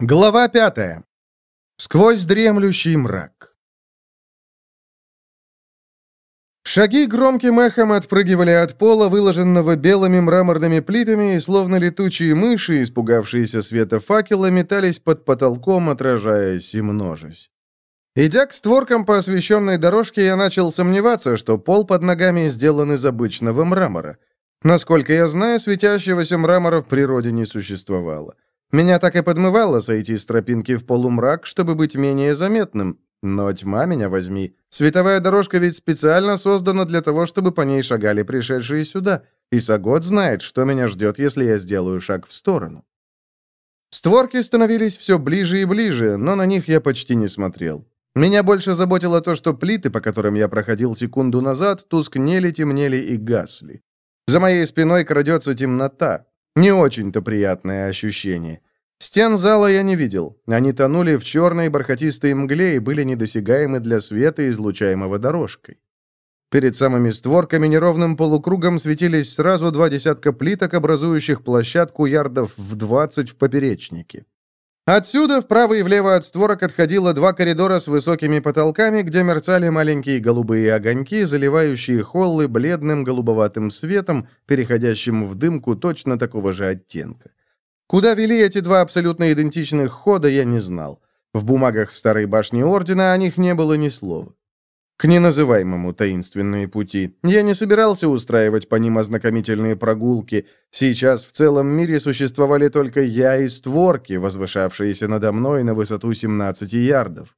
Глава пятая. Сквозь дремлющий мрак. Шаги громким эхом отпрыгивали от пола, выложенного белыми мраморными плитами, и словно летучие мыши, испугавшиеся света факела, метались под потолком, отражаясь и множась. Идя к створкам по освещенной дорожке, я начал сомневаться, что пол под ногами сделан из обычного мрамора. Насколько я знаю, светящегося мрамора в природе не существовало. Меня так и подмывало сойти с тропинки в полумрак, чтобы быть менее заметным. Но тьма меня возьми. Световая дорожка ведь специально создана для того, чтобы по ней шагали пришедшие сюда. И Сагот знает, что меня ждет, если я сделаю шаг в сторону. Створки становились все ближе и ближе, но на них я почти не смотрел. Меня больше заботило то, что плиты, по которым я проходил секунду назад, тускнели, темнели и гасли. За моей спиной крадется темнота. Не очень-то приятное ощущение. Стен зала я не видел. Они тонули в черной бархатистой мгле и были недосягаемы для света, излучаемого дорожкой. Перед самыми створками неровным полукругом светились сразу два десятка плиток, образующих площадку ярдов в 20 в поперечнике. Отсюда вправо и влево от створок отходило два коридора с высокими потолками, где мерцали маленькие голубые огоньки, заливающие холлы бледным голубоватым светом, переходящим в дымку точно такого же оттенка. Куда вели эти два абсолютно идентичных хода, я не знал. В бумагах старой башни Ордена о них не было ни слова к неназываемому таинственные пути. Я не собирался устраивать по ним ознакомительные прогулки. Сейчас в целом мире существовали только я и створки, возвышавшиеся надо мной на высоту 17 ярдов.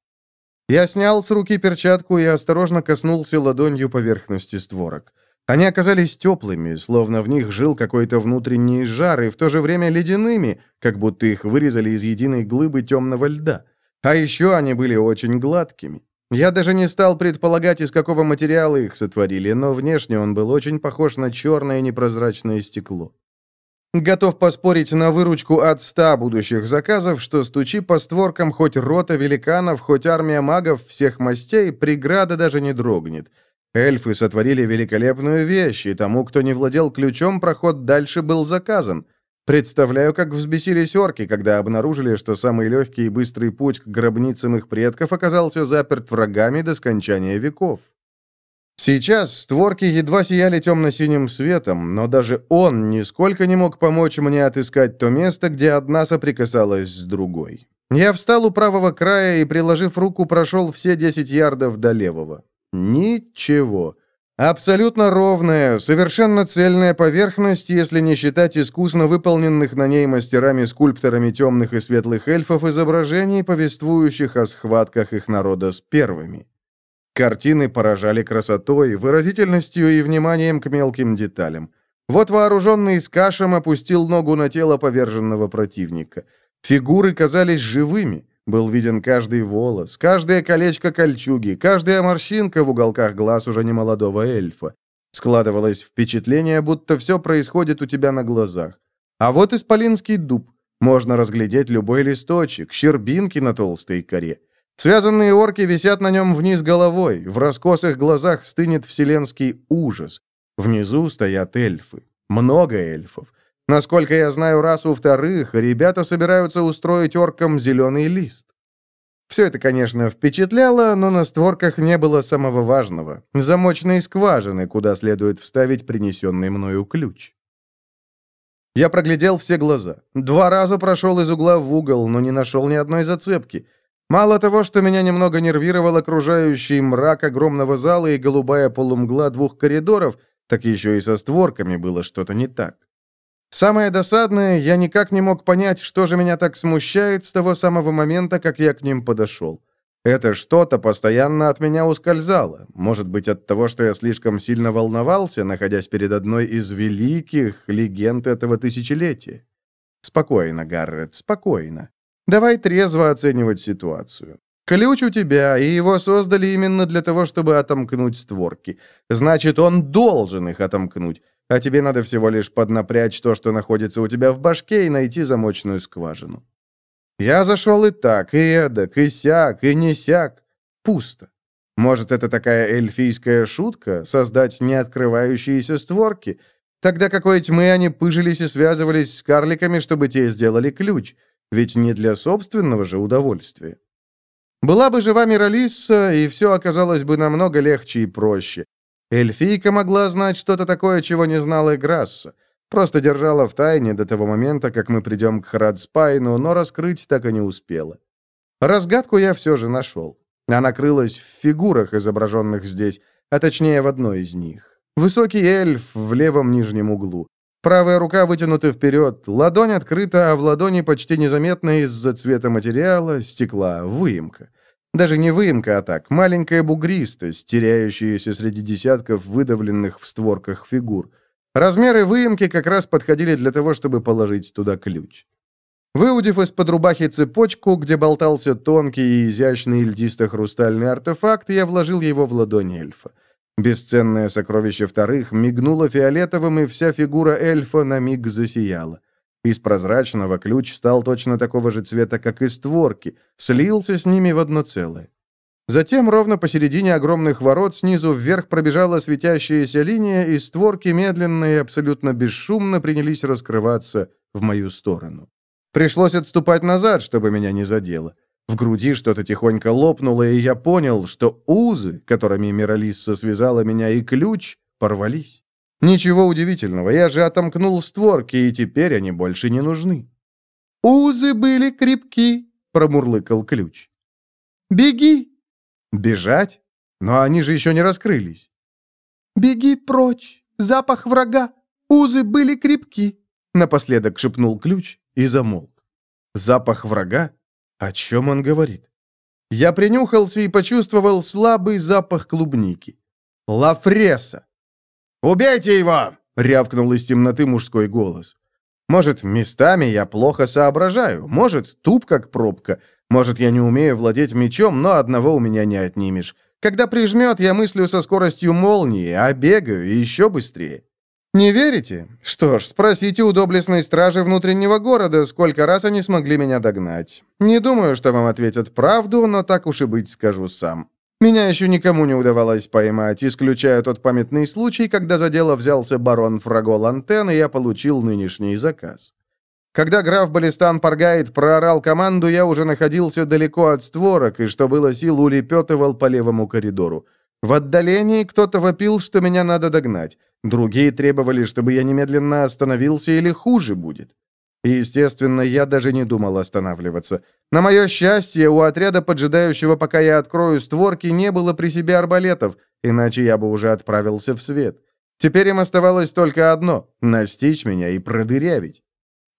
Я снял с руки перчатку и осторожно коснулся ладонью поверхности створок. Они оказались теплыми, словно в них жил какой-то внутренний жар, и в то же время ледяными, как будто их вырезали из единой глыбы темного льда. А еще они были очень гладкими. Я даже не стал предполагать, из какого материала их сотворили, но внешне он был очень похож на черное непрозрачное стекло. Готов поспорить на выручку от ста будущих заказов, что стучи по створкам хоть рота великанов, хоть армия магов всех мастей, преграда даже не дрогнет. Эльфы сотворили великолепную вещь, и тому, кто не владел ключом, проход дальше был заказан — Представляю, как взбесились орки, когда обнаружили, что самый легкий и быстрый путь к гробницам их предков оказался заперт врагами до скончания веков. Сейчас створки едва сияли темно-синим светом, но даже он нисколько не мог помочь мне отыскать то место, где одна соприкасалась с другой. Я встал у правого края и, приложив руку, прошел все 10 ярдов до левого. Ничего. Абсолютно ровная, совершенно цельная поверхность, если не считать искусно выполненных на ней мастерами-скульпторами темных и светлых эльфов изображений, повествующих о схватках их народа с первыми. Картины поражали красотой, выразительностью и вниманием к мелким деталям. Вот вооруженный скашем опустил ногу на тело поверженного противника. Фигуры казались живыми, был виден каждый волос, каждое колечко кольчуги, каждая морщинка в уголках глаз уже немолодого эльфа. Складывалось впечатление, будто все происходит у тебя на глазах. А вот исполинский дуб. Можно разглядеть любой листочек, щербинки на толстой коре. Связанные орки висят на нем вниз головой, в раскосых глазах стынет вселенский ужас. Внизу стоят эльфы. Много эльфов. Насколько я знаю расу вторых, ребята собираются устроить оркам зеленый лист. Все это, конечно, впечатляло, но на створках не было самого важного — замочной скважины, куда следует вставить принесенный мною ключ. Я проглядел все глаза. Два раза прошел из угла в угол, но не нашел ни одной зацепки. Мало того, что меня немного нервировал окружающий мрак огромного зала и голубая полумгла двух коридоров, так еще и со створками было что-то не так. Самое досадное, я никак не мог понять, что же меня так смущает с того самого момента, как я к ним подошел. Это что-то постоянно от меня ускользало. Может быть, от того, что я слишком сильно волновался, находясь перед одной из великих легенд этого тысячелетия. Спокойно, Гаррет, спокойно. Давай трезво оценивать ситуацию. Ключ у тебя, и его создали именно для того, чтобы отомкнуть створки. Значит, он должен их отомкнуть а тебе надо всего лишь поднапрячь то, что находится у тебя в башке, и найти замочную скважину. Я зашел и так, и эдак, и сяк, и не сяк. Пусто. Может, это такая эльфийская шутка — создать неоткрывающиеся створки? Тогда какой тьмы они пыжились и связывались с карликами, чтобы те сделали ключ? Ведь не для собственного же удовольствия. Была бы жива Миралисса, и все оказалось бы намного легче и проще. Эльфийка могла знать что-то такое, чего не знала Грасса. Просто держала в тайне до того момента, как мы придем к Храдспайну, но раскрыть так и не успела. Разгадку я все же нашел. Она крылась в фигурах, изображенных здесь, а точнее в одной из них. Высокий эльф в левом нижнем углу. Правая рука вытянута вперед, ладонь открыта, а в ладони почти незаметно из-за цвета материала, стекла, выемка. Даже не выемка, а так, маленькая бугристость, теряющаяся среди десятков выдавленных в створках фигур. Размеры выемки как раз подходили для того, чтобы положить туда ключ. Выудив из-под рубахи цепочку, где болтался тонкий и изящный льдисто-хрустальный артефакт, я вложил его в ладонь эльфа. Бесценное сокровище вторых мигнуло фиолетовым, и вся фигура эльфа на миг засияла. Из прозрачного ключ стал точно такого же цвета, как и створки, слился с ними в одно целое. Затем ровно посередине огромных ворот снизу вверх пробежала светящаяся линия, и створки медленно и абсолютно бесшумно принялись раскрываться в мою сторону. Пришлось отступать назад, чтобы меня не задело. В груди что-то тихонько лопнуло, и я понял, что узы, которыми Миралисса связала меня, и ключ порвались. Ничего удивительного, я же отомкнул створки, и теперь они больше не нужны. «Узы были крепки», — промурлыкал ключ. «Беги!» «Бежать? Но они же еще не раскрылись». «Беги прочь! Запах врага! Узы были крепки!» Напоследок шепнул ключ и замолк. «Запах врага? О чем он говорит? Я принюхался и почувствовал слабый запах клубники. Лафреса. «Убейте его!» — рявкнул из темноты мужской голос. «Может, местами я плохо соображаю, может, туп как пробка, может, я не умею владеть мечом, но одного у меня не отнимешь. Когда прижмет, я мыслю со скоростью молнии, а бегаю еще быстрее. Не верите? Что ж, спросите у доблестной стражи внутреннего города, сколько раз они смогли меня догнать. Не думаю, что вам ответят правду, но так уж и быть скажу сам. Меня еще никому не удавалось поймать, исключая тот памятный случай, когда за дело взялся барон Фрагол Антен, и я получил нынешний заказ. Когда граф Балистан Паргайт проорал команду, я уже находился далеко от створок, и что было сил, улепетывал по левому коридору. В отдалении кто-то вопил, что меня надо догнать. Другие требовали, чтобы я немедленно остановился или хуже будет. И, естественно, я даже не думал останавливаться. На мое счастье, у отряда, поджидающего, пока я открою створки, не было при себе арбалетов, иначе я бы уже отправился в свет. Теперь им оставалось только одно — настичь меня и продырявить.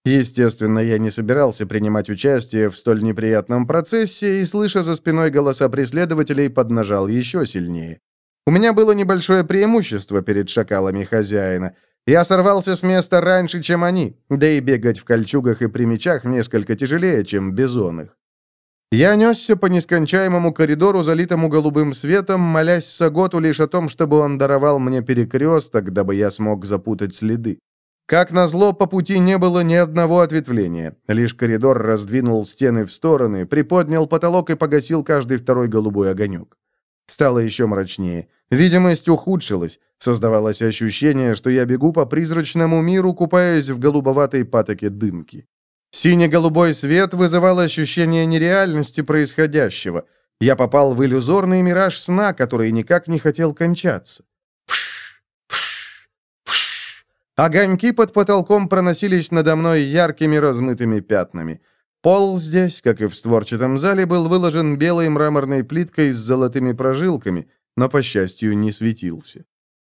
Естественно, я не собирался принимать участие в столь неприятном процессе и, слыша за спиной голоса преследователей, поднажал еще сильнее. У меня было небольшое преимущество перед шакалами хозяина. Я сорвался с места раньше, чем они, да и бегать в кольчугах и при мечах несколько тяжелее, чем бизонных. Я несся по нескончаемому коридору, залитому голубым светом, молясь Саготу лишь о том, чтобы он даровал мне перекресток, дабы я смог запутать следы. Как назло, по пути не было ни одного ответвления. Лишь коридор раздвинул стены в стороны, приподнял потолок и погасил каждый второй голубой огонек. Стало еще мрачнее. Видимость ухудшилась. Создавалось ощущение, что я бегу по призрачному миру, купаясь в голубоватой патоке дымки. Сине-голубой свет вызывал ощущение нереальности происходящего. Я попал в иллюзорный мираж сна, который никак не хотел кончаться. Фш, фш, фш. Огоньки под потолком проносились надо мной яркими размытыми пятнами. Пол здесь, как и в створчатом зале, был выложен белой мраморной плиткой с золотыми прожилками, но, по счастью, не светился.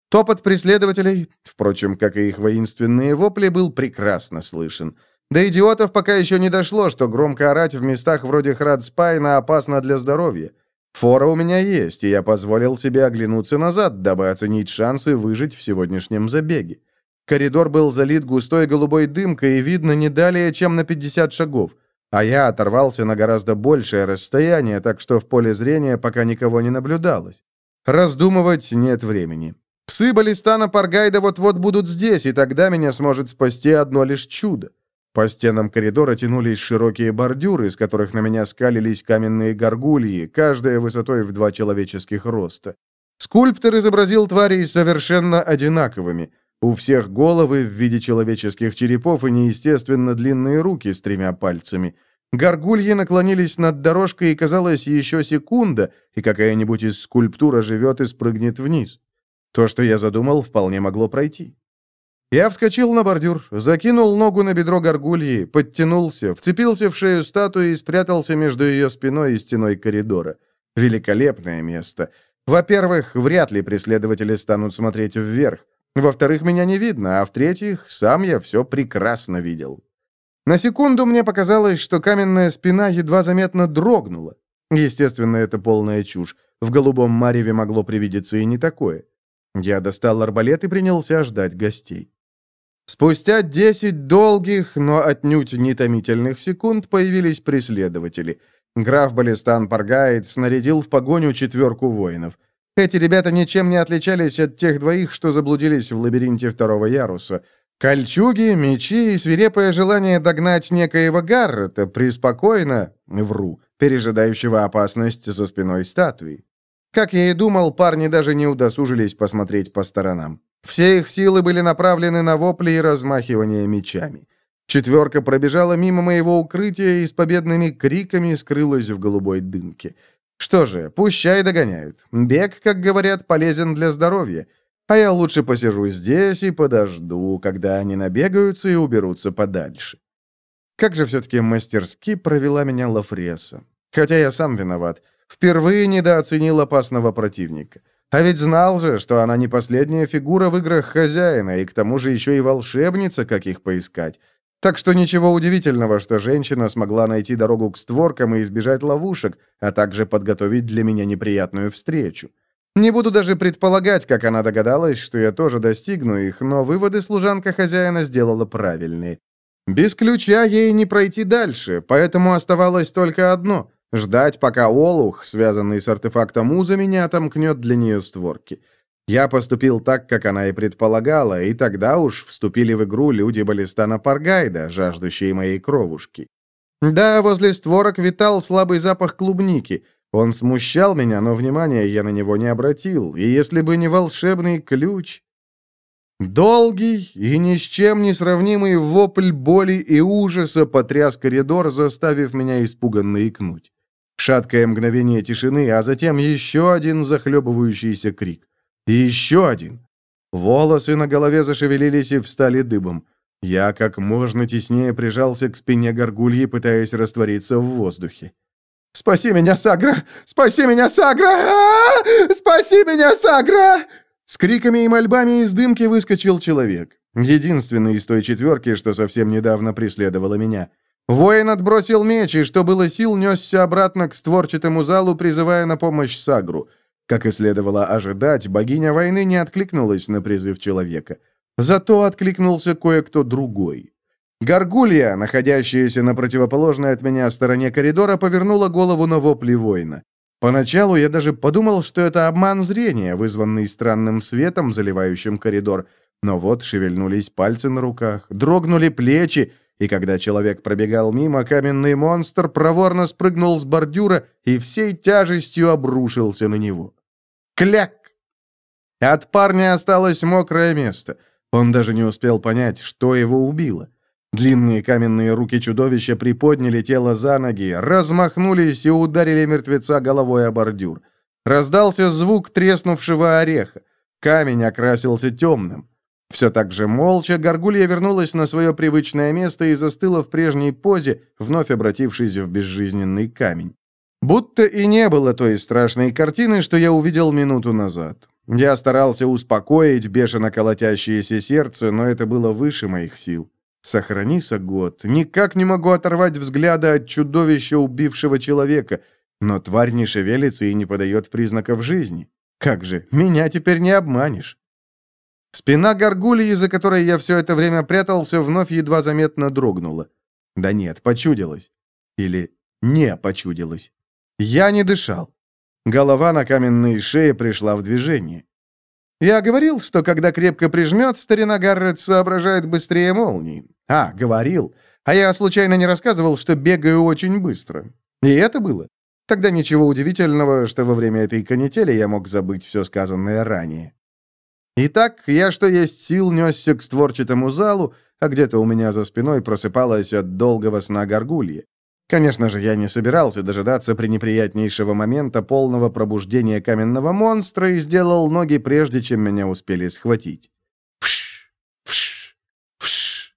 Топот преследователей, впрочем, как и их воинственные вопли, был прекрасно слышен. До идиотов пока еще не дошло, что громко орать в местах вроде Храдспайна опасно для здоровья. Фора у меня есть, и я позволил себе оглянуться назад, дабы оценить шансы выжить в сегодняшнем забеге. Коридор был залит густой голубой дымкой, и видно не далее, чем на 50 шагов а я оторвался на гораздо большее расстояние, так что в поле зрения пока никого не наблюдалось. Раздумывать нет времени. Псы Балистана Паргайда вот-вот будут здесь, и тогда меня сможет спасти одно лишь чудо. По стенам коридора тянулись широкие бордюры, из которых на меня скалились каменные горгульи, каждая высотой в два человеческих роста. Скульптор изобразил тварей совершенно одинаковыми. У всех головы в виде человеческих черепов и неестественно длинные руки с тремя пальцами. Горгульи наклонились над дорожкой, и казалось, еще секунда, и какая-нибудь из скульптур оживет и спрыгнет вниз. То, что я задумал, вполне могло пройти. Я вскочил на бордюр, закинул ногу на бедро горгульи, подтянулся, вцепился в шею статуи и спрятался между ее спиной и стеной коридора. Великолепное место. Во-первых, вряд ли преследователи станут смотреть вверх. Во-вторых, меня не видно, а в-третьих, сам я все прекрасно видел. На секунду мне показалось, что каменная спина едва заметно дрогнула. Естественно, это полная чушь. В голубом мареве могло привидеться и не такое. Я достал арбалет и принялся ждать гостей. Спустя десять долгих, но отнюдь не томительных секунд появились преследователи. Граф Балистан Паргаид снарядил в погоню четверку воинов. Эти ребята ничем не отличались от тех двоих, что заблудились в лабиринте второго яруса. Кольчуги, мечи и свирепое желание догнать некоего Гаррета преспокойно, вру, пережидающего опасность за спиной статуи. Как я и думал, парни даже не удосужились посмотреть по сторонам. Все их силы были направлены на вопли и размахивание мечами. Четверка пробежала мимо моего укрытия и с победными криками скрылась в голубой дымке. Что же, пущай догоняют. Бег, как говорят, полезен для здоровья. А я лучше посижу здесь и подожду, когда они набегаются и уберутся подальше. Как же все-таки мастерски провела меня Лафреса. Хотя я сам виноват. Впервые недооценил опасного противника. А ведь знал же, что она не последняя фигура в играх хозяина, и к тому же еще и волшебница, как их поискать. Так что ничего удивительного, что женщина смогла найти дорогу к створкам и избежать ловушек, а также подготовить для меня неприятную встречу. Не буду даже предполагать, как она догадалась, что я тоже достигну их, но выводы служанка хозяина сделала правильные. Без ключа ей не пройти дальше, поэтому оставалось только одно — ждать, пока Олух, связанный с артефактом Уза, меня отомкнет для нее створки. Я поступил так, как она и предполагала, и тогда уж вступили в игру люди Балистана Паргайда, жаждущие моей кровушки. Да, возле створок витал слабый запах клубники — он смущал меня, но внимания я на него не обратил, и если бы не волшебный ключ... Долгий и ни с чем не сравнимый вопль боли и ужаса потряс коридор, заставив меня испуганно икнуть. Шаткое мгновение тишины, а затем еще один захлебывающийся крик. И еще один. Волосы на голове зашевелились и встали дыбом. Я как можно теснее прижался к спине горгульи, пытаясь раствориться в воздухе. «Спаси меня, Сагра! Спаси меня, Сагра! Спаси меня, Сагра!» С криками и мольбами из дымки выскочил человек. Единственный из той четверки, что совсем недавно преследовала меня. Воин отбросил меч и, что было сил, несся обратно к створчатому залу, призывая на помощь Сагру. Как и следовало ожидать, богиня войны не откликнулась на призыв человека. Зато откликнулся кое-кто другой. Горгулья, находящаяся на противоположной от меня стороне коридора, повернула голову на вопли воина. Поначалу я даже подумал, что это обман зрения, вызванный странным светом, заливающим коридор. Но вот шевельнулись пальцы на руках, дрогнули плечи, и когда человек пробегал мимо, каменный монстр проворно спрыгнул с бордюра и всей тяжестью обрушился на него. Кляк! От парня осталось мокрое место. Он даже не успел понять, что его убило. Длинные каменные руки чудовища приподняли тело за ноги, размахнулись и ударили мертвеца головой о бордюр. Раздался звук треснувшего ореха. Камень окрасился темным. Все так же молча горгулья вернулась на свое привычное место и застыла в прежней позе, вновь обратившись в безжизненный камень. Будто и не было той страшной картины, что я увидел минуту назад. Я старался успокоить бешено колотящееся сердце, но это было выше моих сил. Сохрани, год. Никак не могу оторвать взгляда от чудовища, убившего человека. Но тварь не шевелится и не подает признаков жизни. Как же, меня теперь не обманешь. Спина горгульи, за которой я все это время прятался, вновь едва заметно дрогнула. Да нет, почудилась. Или не почудилась. Я не дышал. Голова на каменной шее пришла в движение. Я говорил, что когда крепко прижмет, старина Гаррет соображает быстрее молнии. А, говорил. А я случайно не рассказывал, что бегаю очень быстро. И это было. Тогда ничего удивительного, что во время этой канители я мог забыть все сказанное ранее. Итак, я что есть сил несся к створчатому залу, а где-то у меня за спиной просыпалась от долгого сна горгулья. Конечно же, я не собирался дожидаться пренеприятнейшего момента полного пробуждения каменного монстра и сделал ноги, прежде чем меня успели схватить. Пш, пш, пш.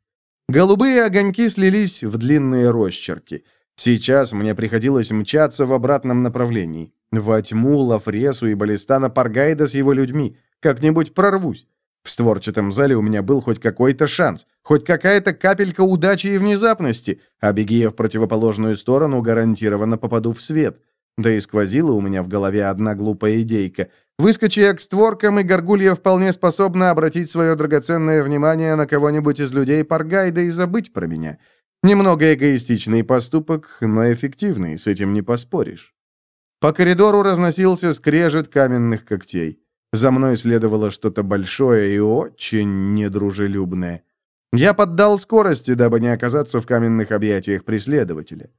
Голубые огоньки слились в длинные росчерки. Сейчас мне приходилось мчаться в обратном направлении. Во тьму, Лафресу и Балистана Паргайда с его людьми. Как-нибудь прорвусь. В створчатом зале у меня был хоть какой-то шанс, хоть какая-то капелька удачи и внезапности, а беги я в противоположную сторону, гарантированно попаду в свет. Да и сквозила у меня в голове одна глупая идейка. Выскочи я к створкам, и Горгулья вполне способна обратить свое драгоценное внимание на кого-нибудь из людей Паргайда и забыть про меня. Немного эгоистичный поступок, но эффективный, с этим не поспоришь. По коридору разносился скрежет каменных когтей. За мной следовало что-то большое и очень недружелюбное. Я поддал скорости, дабы не оказаться в каменных объятиях преследователя.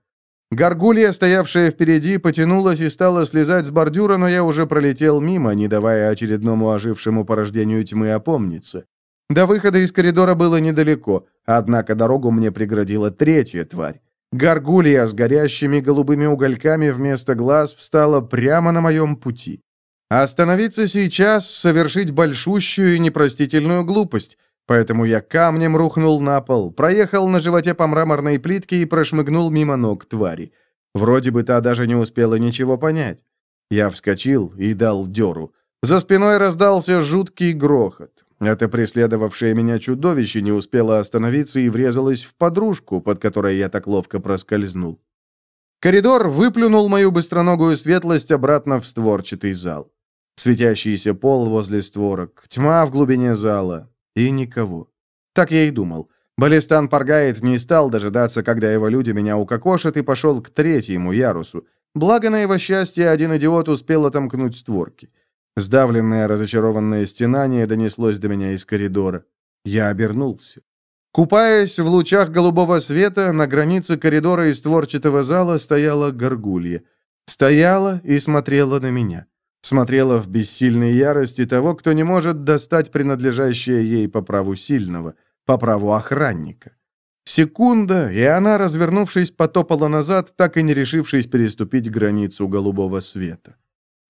Горгулья, стоявшая впереди, потянулась и стала слезать с бордюра, но я уже пролетел мимо, не давая очередному ожившему порождению тьмы опомниться. До выхода из коридора было недалеко, однако дорогу мне преградила третья тварь. Горгулья с горящими голубыми угольками вместо глаз встала прямо на моем пути. Остановиться сейчас — совершить большущую и непростительную глупость, поэтому я камнем рухнул на пол, проехал на животе по мраморной плитке и прошмыгнул мимо ног твари. Вроде бы та даже не успела ничего понять. Я вскочил и дал дёру. За спиной раздался жуткий грохот. Это преследовавшее меня чудовище не успело остановиться и врезалось в подружку, под которой я так ловко проскользнул. Коридор выплюнул мою быстроногую светлость обратно в створчатый зал. Светящийся пол возле створок, тьма в глубине зала и никого. Так я и думал. Балистан Паргает не стал дожидаться, когда его люди меня укокошат, и пошел к третьему ярусу. Благо, на его счастье, один идиот успел отомкнуть створки. Сдавленное разочарованное стенание донеслось до меня из коридора. Я обернулся. Купаясь в лучах голубого света, на границе коридора и створчатого зала стояла горгулья. Стояла и смотрела на меня. Смотрела в бессильной ярости того, кто не может достать принадлежащее ей по праву сильного, по праву охранника. Секунда, и она, развернувшись, потопала назад, так и не решившись переступить границу голубого света.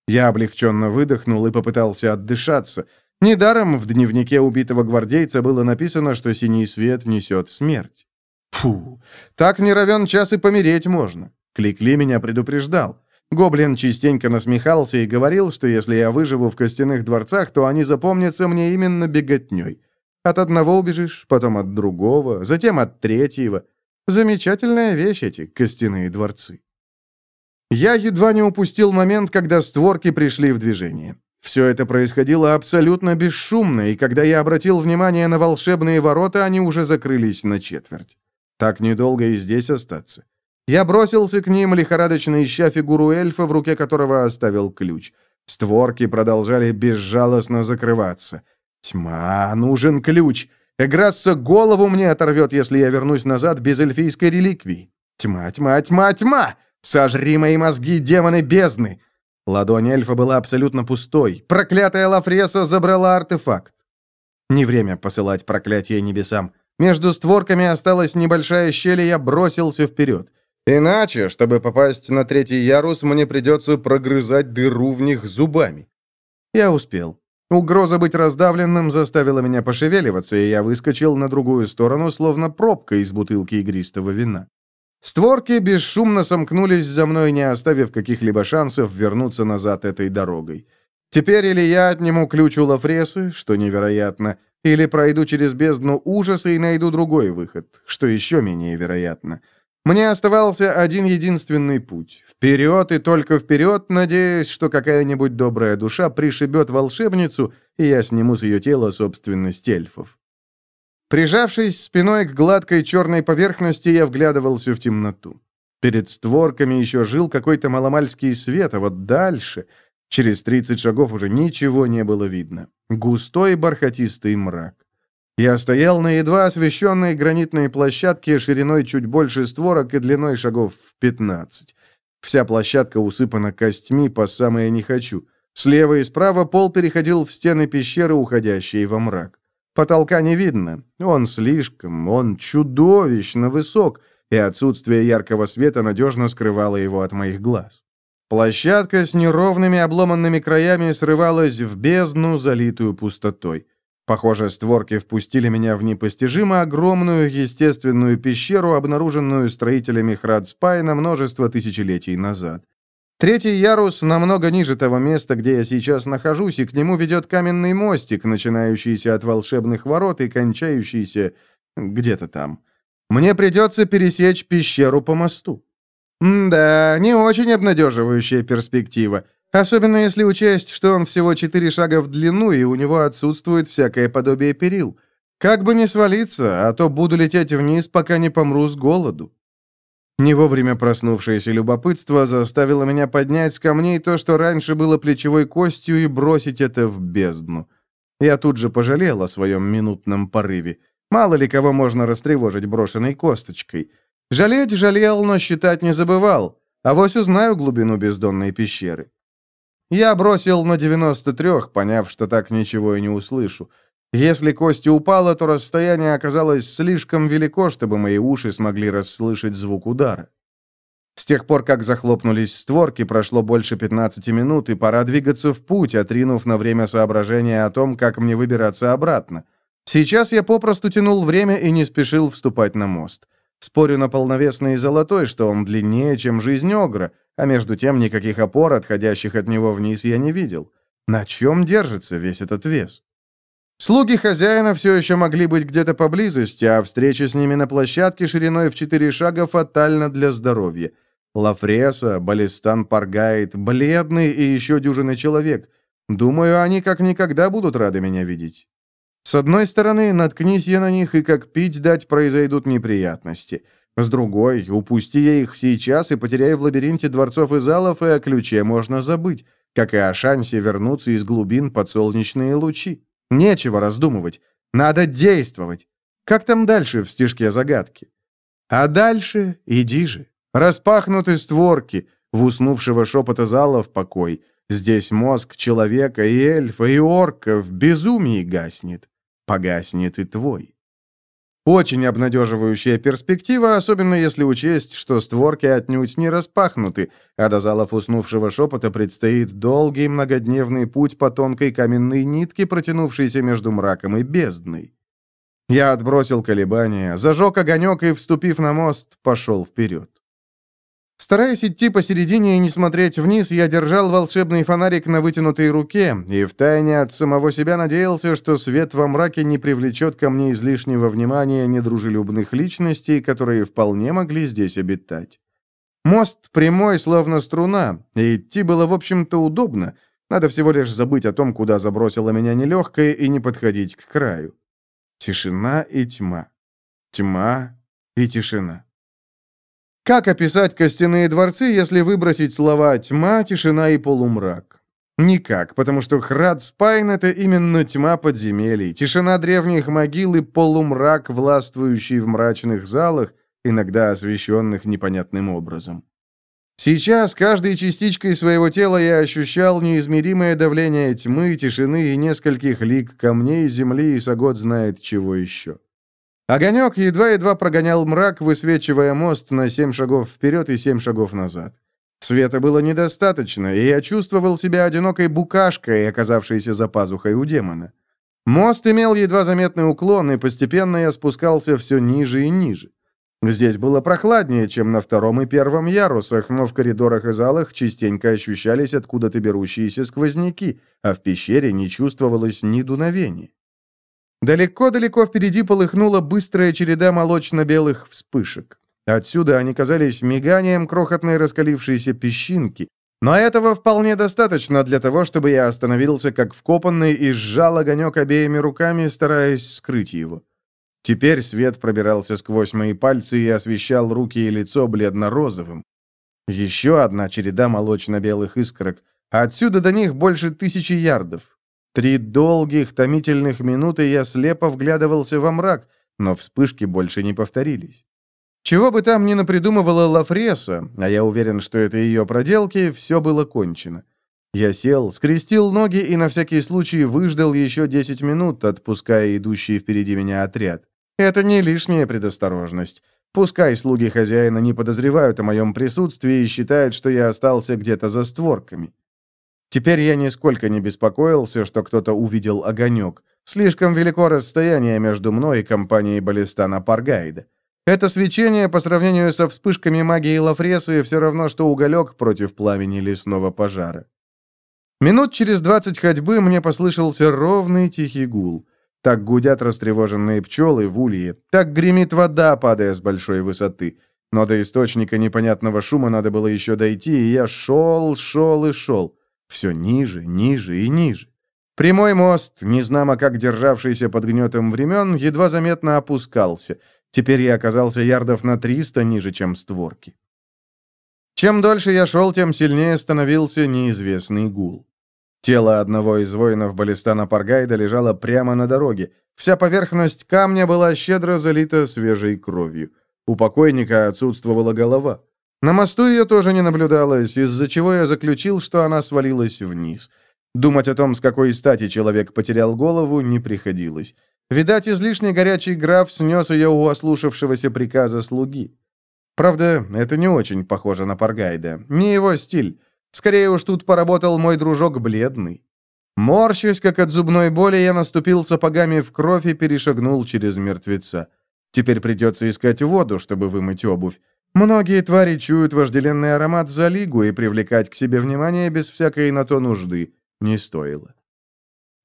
Я облегченно выдохнул и попытался отдышаться. Недаром в дневнике убитого гвардейца было написано, что синий свет несет смерть. Фу, так не равен час и помереть можно. Кликли меня предупреждал. Гоблин частенько насмехался и говорил, что если я выживу в костяных дворцах, то они запомнятся мне именно беготней. От одного убежишь, потом от другого, затем от третьего. Замечательная вещь эти костяные дворцы. Я едва не упустил момент, когда створки пришли в движение. Все это происходило абсолютно бесшумно, и когда я обратил внимание на волшебные ворота, они уже закрылись на четверть. Так недолго и здесь остаться. Я бросился к ним, лихорадочно ища фигуру эльфа, в руке которого оставил ключ. Створки продолжали безжалостно закрываться. «Тьма, нужен ключ! Эграсса голову мне оторвет, если я вернусь назад без эльфийской реликвии! Тьма, тьма, тьма, тьма! Сожри мои мозги, демоны бездны!» Ладонь эльфа была абсолютно пустой. Проклятая Лафреса забрала артефакт. Не время посылать проклятие небесам. Между створками осталась небольшая щель, и я бросился вперед. Иначе, чтобы попасть на третий ярус, мне придется прогрызать дыру в них зубами. Я успел. Угроза быть раздавленным заставила меня пошевеливаться, и я выскочил на другую сторону, словно пробка из бутылки игристого вина. Створки бесшумно сомкнулись за мной, не оставив каких-либо шансов вернуться назад этой дорогой. Теперь или я отниму ключ у Лафресы, что невероятно, или пройду через бездну ужаса и найду другой выход, что еще менее вероятно — мне оставался один единственный путь. Вперед и только вперед, надеясь, что какая-нибудь добрая душа пришибет волшебницу, и я сниму с ее тела собственность эльфов. Прижавшись спиной к гладкой черной поверхности, я вглядывался в темноту. Перед створками еще жил какой-то маломальский свет, а вот дальше, через 30 шагов, уже ничего не было видно. Густой бархатистый мрак. Я стоял на едва освещенной гранитной площадке шириной чуть больше створок и длиной шагов в 15. Вся площадка усыпана костьми по самое не хочу. Слева и справа пол переходил в стены пещеры, уходящие во мрак. Потолка не видно. Он слишком, он чудовищно высок, и отсутствие яркого света надежно скрывало его от моих глаз. Площадка с неровными обломанными краями срывалась в бездну, залитую пустотой. Похоже, створки впустили меня в непостижимо огромную естественную пещеру, обнаруженную строителями Храдспайна множество тысячелетий назад. Третий ярус намного ниже того места, где я сейчас нахожусь, и к нему ведет каменный мостик, начинающийся от волшебных ворот и кончающийся где-то там. Мне придется пересечь пещеру по мосту. М да, не очень обнадеживающая перспектива. Особенно если учесть, что он всего четыре шага в длину, и у него отсутствует всякое подобие перил. Как бы не свалиться, а то буду лететь вниз, пока не помру с голоду. Не вовремя проснувшееся любопытство заставило меня поднять с камней то, что раньше было плечевой костью, и бросить это в бездну. Я тут же пожалел о своем минутном порыве. Мало ли кого можно растревожить брошенной косточкой. Жалеть жалел, но считать не забывал. А вось узнаю глубину бездонной пещеры. Я бросил на 93, поняв, что так ничего и не услышу. Если Костя упала, то расстояние оказалось слишком велико, чтобы мои уши смогли расслышать звук удара. С тех пор, как захлопнулись створки, прошло больше 15 минут, и пора двигаться в путь, отринув на время соображения о том, как мне выбираться обратно. Сейчас я попросту тянул время и не спешил вступать на мост. Спорю на полновесный золотой, что он длиннее, чем жизнь Огра, а между тем никаких опор, отходящих от него вниз, я не видел. На чем держится весь этот вес? Слуги хозяина все еще могли быть где-то поблизости, а встреча с ними на площадке шириной в четыре шага фатальна для здоровья. Лафреса, Балистан Паргайт, бледный и еще дюжинный человек. Думаю, они как никогда будут рады меня видеть. С одной стороны, наткнись я на них, и как пить дать произойдут неприятности — с другой, упусти я их сейчас и потеряй в лабиринте дворцов и залов, и о ключе можно забыть, как и о шансе вернуться из глубин под солнечные лучи. Нечего раздумывать. Надо действовать. Как там дальше в стишке загадки? А дальше иди же. Распахнуты створки, в уснувшего шепота зала в покой. Здесь мозг человека и эльфа, и орка в безумии гаснет. Погаснет и твой. Очень обнадеживающая перспектива, особенно если учесть, что створки отнюдь не распахнуты, а до залов уснувшего шепота предстоит долгий многодневный путь по тонкой каменной нитке, протянувшейся между мраком и бездной. Я отбросил колебания, зажег огонек и, вступив на мост, пошел вперед. Стараясь идти посередине и не смотреть вниз, я держал волшебный фонарик на вытянутой руке и втайне от самого себя надеялся, что свет во мраке не привлечет ко мне излишнего внимания недружелюбных личностей, которые вполне могли здесь обитать. Мост прямой, словно струна, и идти было, в общем-то, удобно. Надо всего лишь забыть о том, куда забросила меня нелегкое, и не подходить к краю. Тишина и тьма. Тьма и тишина. Как описать костяные дворцы, если выбросить слова «тьма», «тишина» и «полумрак»? Никак, потому что Храд Спайн — это именно тьма подземелий, тишина древних могил и полумрак, властвующий в мрачных залах, иногда освещенных непонятным образом. Сейчас каждой частичкой своего тела я ощущал неизмеримое давление тьмы, тишины и нескольких лик камней, земли и сагот знает чего еще. Огонек едва-едва прогонял мрак, высвечивая мост на семь шагов вперед и семь шагов назад. Света было недостаточно, и я чувствовал себя одинокой букашкой, оказавшейся за пазухой у демона. Мост имел едва заметный уклон, и постепенно я спускался все ниже и ниже. Здесь было прохладнее, чем на втором и первом ярусах, но в коридорах и залах частенько ощущались откуда-то берущиеся сквозняки, а в пещере не чувствовалось ни дуновения. Далеко-далеко впереди полыхнула быстрая череда молочно-белых вспышек. Отсюда они казались миганием крохотной раскалившейся песчинки. Но этого вполне достаточно для того, чтобы я остановился как вкопанный и сжал огонек обеими руками, стараясь скрыть его. Теперь свет пробирался сквозь мои пальцы и освещал руки и лицо бледно-розовым. Еще одна череда молочно-белых искорок. Отсюда до них больше тысячи ярдов. Три долгих, томительных минуты я слепо вглядывался во мрак, но вспышки больше не повторились. Чего бы там ни напридумывала Лафреса, а я уверен, что это ее проделки, все было кончено. Я сел, скрестил ноги и на всякий случай выждал еще 10 минут, отпуская идущий впереди меня отряд. Это не лишняя предосторожность. Пускай слуги хозяина не подозревают о моем присутствии и считают, что я остался где-то за створками. Теперь я нисколько не беспокоился, что кто-то увидел огонек. Слишком велико расстояние между мной и компанией Балестана Паргайда. Это свечение по сравнению со вспышками магии Лафресы все равно, что уголек против пламени лесного пожара. Минут через двадцать ходьбы мне послышался ровный тихий гул. Так гудят растревоженные пчелы в улье, так гремит вода, падая с большой высоты. Но до источника непонятного шума надо было еще дойти, и я шел, шел и шел. Все ниже, ниже и ниже. Прямой мост, незнамо как державшийся под гнетом времен, едва заметно опускался. Теперь я оказался ярдов на триста ниже, чем створки. Чем дольше я шел, тем сильнее становился неизвестный гул. Тело одного из воинов Балистана Паргайда лежало прямо на дороге. Вся поверхность камня была щедро залита свежей кровью. У покойника отсутствовала голова. На мосту ее тоже не наблюдалось, из-за чего я заключил, что она свалилась вниз. Думать о том, с какой стати человек потерял голову, не приходилось. Видать, излишне горячий граф снес ее у ослушавшегося приказа слуги. Правда, это не очень похоже на Паргайда. Не его стиль. Скорее уж тут поработал мой дружок Бледный. Морщась, как от зубной боли, я наступил сапогами в кровь и перешагнул через мертвеца. Теперь придется искать воду, чтобы вымыть обувь. Многие твари чуют вожделенный аромат за лигу, и привлекать к себе внимание без всякой на то нужды не стоило.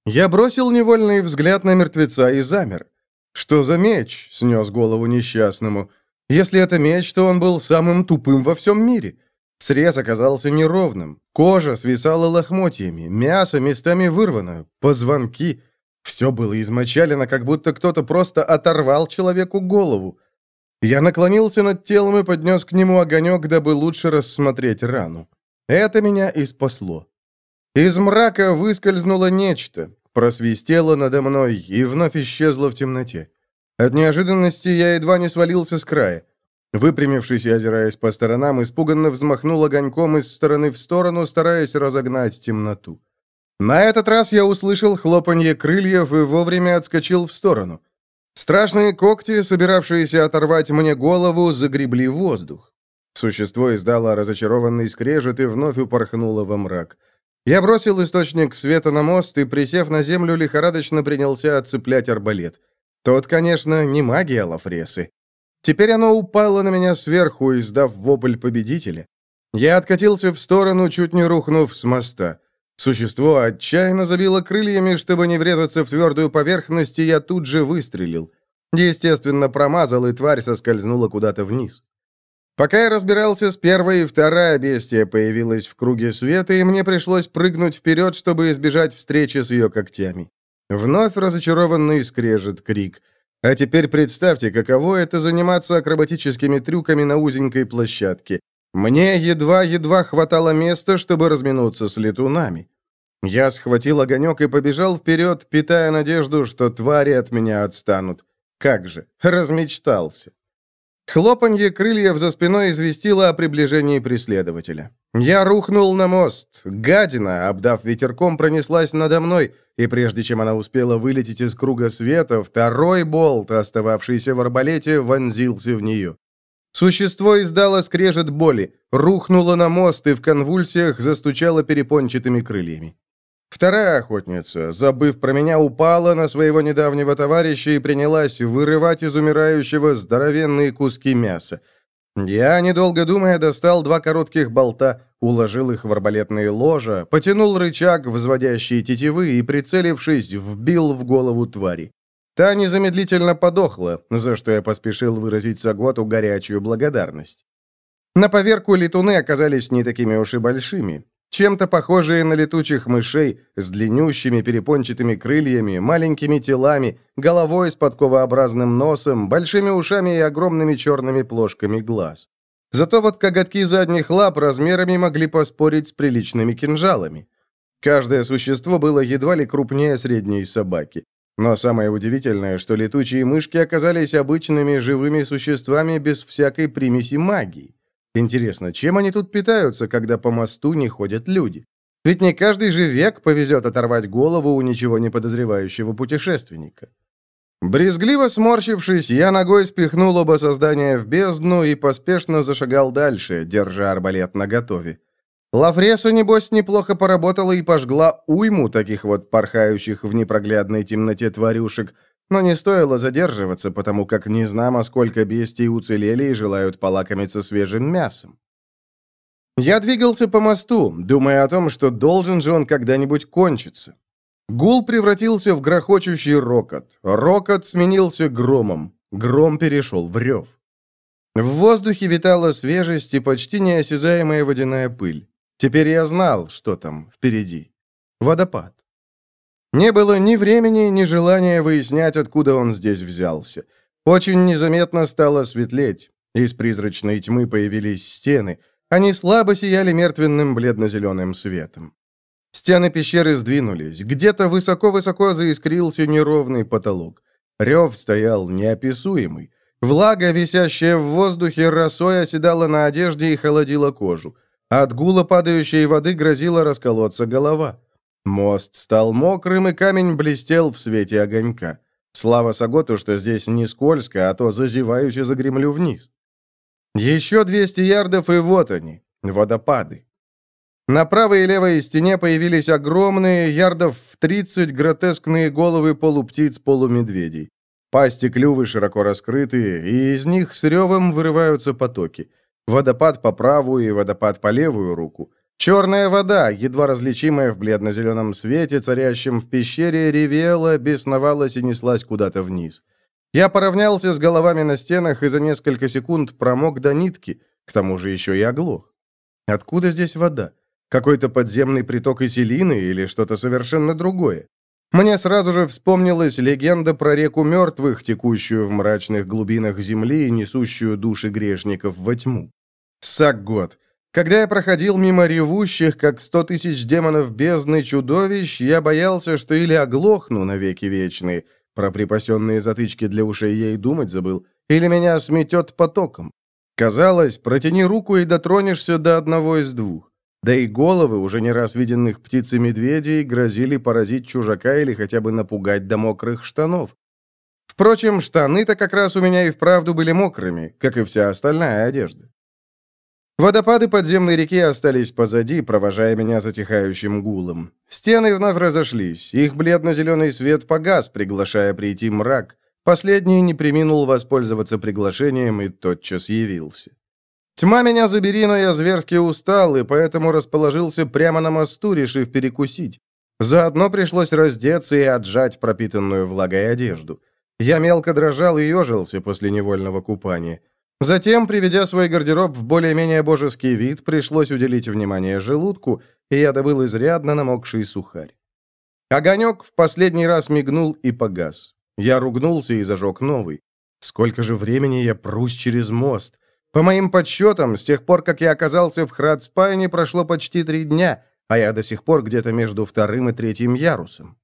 Я бросил невольный взгляд на мертвеца и замер. «Что за меч?» — снес голову несчастному. «Если это меч, то он был самым тупым во всем мире. Срез оказался неровным, кожа свисала лохмотьями, мясо местами вырвано, позвонки. Все было измочалено, как будто кто-то просто оторвал человеку голову. Я наклонился над телом и поднес к нему огонек, дабы лучше рассмотреть рану. Это меня и спасло. Из мрака выскользнуло нечто, просвистело надо мной и вновь исчезло в темноте. От неожиданности я едва не свалился с края. Выпрямившись и озираясь по сторонам, испуганно взмахнул огоньком из стороны в сторону, стараясь разогнать темноту. На этот раз я услышал хлопанье крыльев и вовремя отскочил в сторону. Страшные когти, собиравшиеся оторвать мне голову, загребли воздух. Существо издало разочарованный скрежет и вновь упорхнуло во мрак. Я бросил источник света на мост и, присев на землю, лихорадочно принялся отцеплять арбалет. Тот, конечно, не магия Лафресы. Теперь оно упало на меня сверху, издав вопль победителя. Я откатился в сторону, чуть не рухнув с моста. Существо отчаянно забило крыльями, чтобы не врезаться в твердую поверхность, и я тут же выстрелил. Естественно, промазал, и тварь соскользнула куда-то вниз. Пока я разбирался с первой, вторая бестия появилась в круге света, и мне пришлось прыгнуть вперед, чтобы избежать встречи с ее когтями. Вновь разочарованный скрежет крик — а теперь представьте, каково это заниматься акробатическими трюками на узенькой площадке. Мне едва-едва хватало места, чтобы разминуться с летунами. Я схватил огонек и побежал вперед, питая надежду, что твари от меня отстанут. Как же, размечтался. Хлопанье крыльев за спиной известило о приближении преследователя. Я рухнул на мост. Гадина, обдав ветерком, пронеслась надо мной, и прежде чем она успела вылететь из круга света, второй болт, остававшийся в арбалете, вонзился в нее. Существо издало скрежет боли, рухнуло на мост и в конвульсиях застучало перепончатыми крыльями. Вторая охотница, забыв про меня, упала на своего недавнего товарища и принялась вырывать из умирающего здоровенные куски мяса. Я, недолго думая, достал два коротких болта, уложил их в арбалетные ложа, потянул рычаг, взводящий тетивы, и, прицелившись, вбил в голову твари. Та незамедлительно подохла, за что я поспешил выразить Саготу горячую благодарность. На поверку летуны оказались не такими уж и большими чем-то похожие на летучих мышей, с длиннющими перепончатыми крыльями, маленькими телами, головой с подковообразным носом, большими ушами и огромными черными плошками глаз. Зато вот коготки задних лап размерами могли поспорить с приличными кинжалами. Каждое существо было едва ли крупнее средней собаки. Но самое удивительное, что летучие мышки оказались обычными живыми существами без всякой примеси магии. Интересно, чем они тут питаются, когда по мосту не ходят люди? Ведь не каждый же век повезет оторвать голову у ничего не подозревающего путешественника. Брезгливо сморщившись, я ногой спихнул оба создания в бездну и поспешно зашагал дальше, держа арбалет наготове. Лавреса, небось, неплохо поработала и пожгла уйму таких вот порхающих в непроглядной темноте тварюшек, но не стоило задерживаться, потому как не знамо, сколько бестий уцелели и желают полакомиться свежим мясом. Я двигался по мосту, думая о том, что должен же он когда-нибудь кончиться. Гул превратился в грохочущий рокот. Рокот сменился громом. Гром перешел в рев. В воздухе витала свежесть и почти неосязаемая водяная пыль. Теперь я знал, что там впереди. Водопад. Не было ни времени, ни желания выяснять, откуда он здесь взялся. Очень незаметно стало светлеть. Из призрачной тьмы появились стены. Они слабо сияли мертвенным бледно-зеленым светом. Стены пещеры сдвинулись. Где-то высоко-высоко заискрился неровный потолок. Рев стоял неописуемый. Влага, висящая в воздухе, росой оседала на одежде и холодила кожу. От гула падающей воды грозила расколоться голова. Мост стал мокрым, и камень блестел в свете огонька. Слава Саготу, что здесь не скользко, а то зазеваюсь и загремлю вниз. Еще 200 ярдов, и вот они, водопады. На правой и левой стене появились огромные, ярдов в 30 гротескные головы полуптиц-полумедведей. Пасти клювы широко раскрытые, и из них с ревом вырываются потоки. Водопад по правую и водопад по левую руку. Черная вода, едва различимая в бледно-зеленом свете, царящем в пещере, ревела, бесновалась и неслась куда-то вниз. Я поравнялся с головами на стенах и за несколько секунд промок до нитки, к тому же еще и оглох. Откуда здесь вода? Какой-то подземный приток Иселины или что-то совершенно другое? Мне сразу же вспомнилась легенда про реку мертвых, текущую в мрачных глубинах земли и несущую души грешников во тьму. Саггот. Когда я проходил мимо ревущих, как сто тысяч демонов бездны чудовищ, я боялся, что или оглохну навеки вечные, про припасенные затычки для ушей я и думать забыл, или меня сметет потоком. Казалось, протяни руку и дотронешься до одного из двух. Да и головы, уже не раз виденных птиц и медведей, грозили поразить чужака или хотя бы напугать до мокрых штанов. Впрочем, штаны-то как раз у меня и вправду были мокрыми, как и вся остальная одежда. Водопады подземной реки остались позади, провожая меня затихающим гулом. Стены вновь разошлись, их бледно-зеленый свет погас, приглашая прийти мрак. Последний не приминул воспользоваться приглашением и тотчас явился. Тьма меня забери, но я зверски устал, и поэтому расположился прямо на мосту, решив перекусить. Заодно пришлось раздеться и отжать пропитанную влагой одежду. Я мелко дрожал и ежился после невольного купания. Затем, приведя свой гардероб в более-менее божеский вид, пришлось уделить внимание желудку, и я добыл изрядно намокший сухарь. Огонек в последний раз мигнул и погас. Я ругнулся и зажег новый. Сколько же времени я прусь через мост? По моим подсчетам, с тех пор, как я оказался в Храдспайне, прошло почти три дня, а я до сих пор где-то между вторым и третьим ярусом.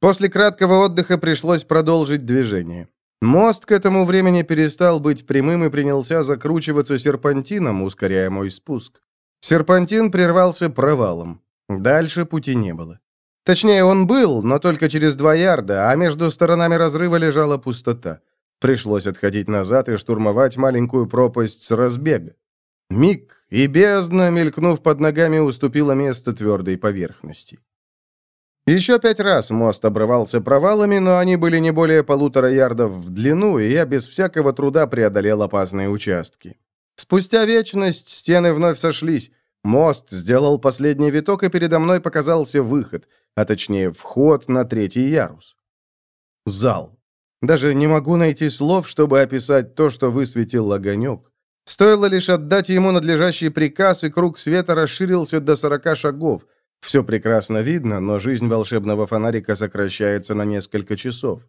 После краткого отдыха пришлось продолжить движение. Мост к этому времени перестал быть прямым и принялся закручиваться серпантином, ускоряя мой спуск. Серпантин прервался провалом. Дальше пути не было. Точнее, он был, но только через два ярда, а между сторонами разрыва лежала пустота. Пришлось отходить назад и штурмовать маленькую пропасть с разбега. Миг, и бездна, мелькнув под ногами, уступила место твердой поверхности. Еще пять раз мост обрывался провалами, но они были не более полутора ярдов в длину, и я без всякого труда преодолел опасные участки. Спустя вечность стены вновь сошлись. Мост сделал последний виток, и передо мной показался выход, а точнее вход на третий ярус. Зал. Даже не могу найти слов, чтобы описать то, что высветил огонек. Стоило лишь отдать ему надлежащий приказ, и круг света расширился до сорока шагов. Все прекрасно видно, но жизнь волшебного фонарика сокращается на несколько часов.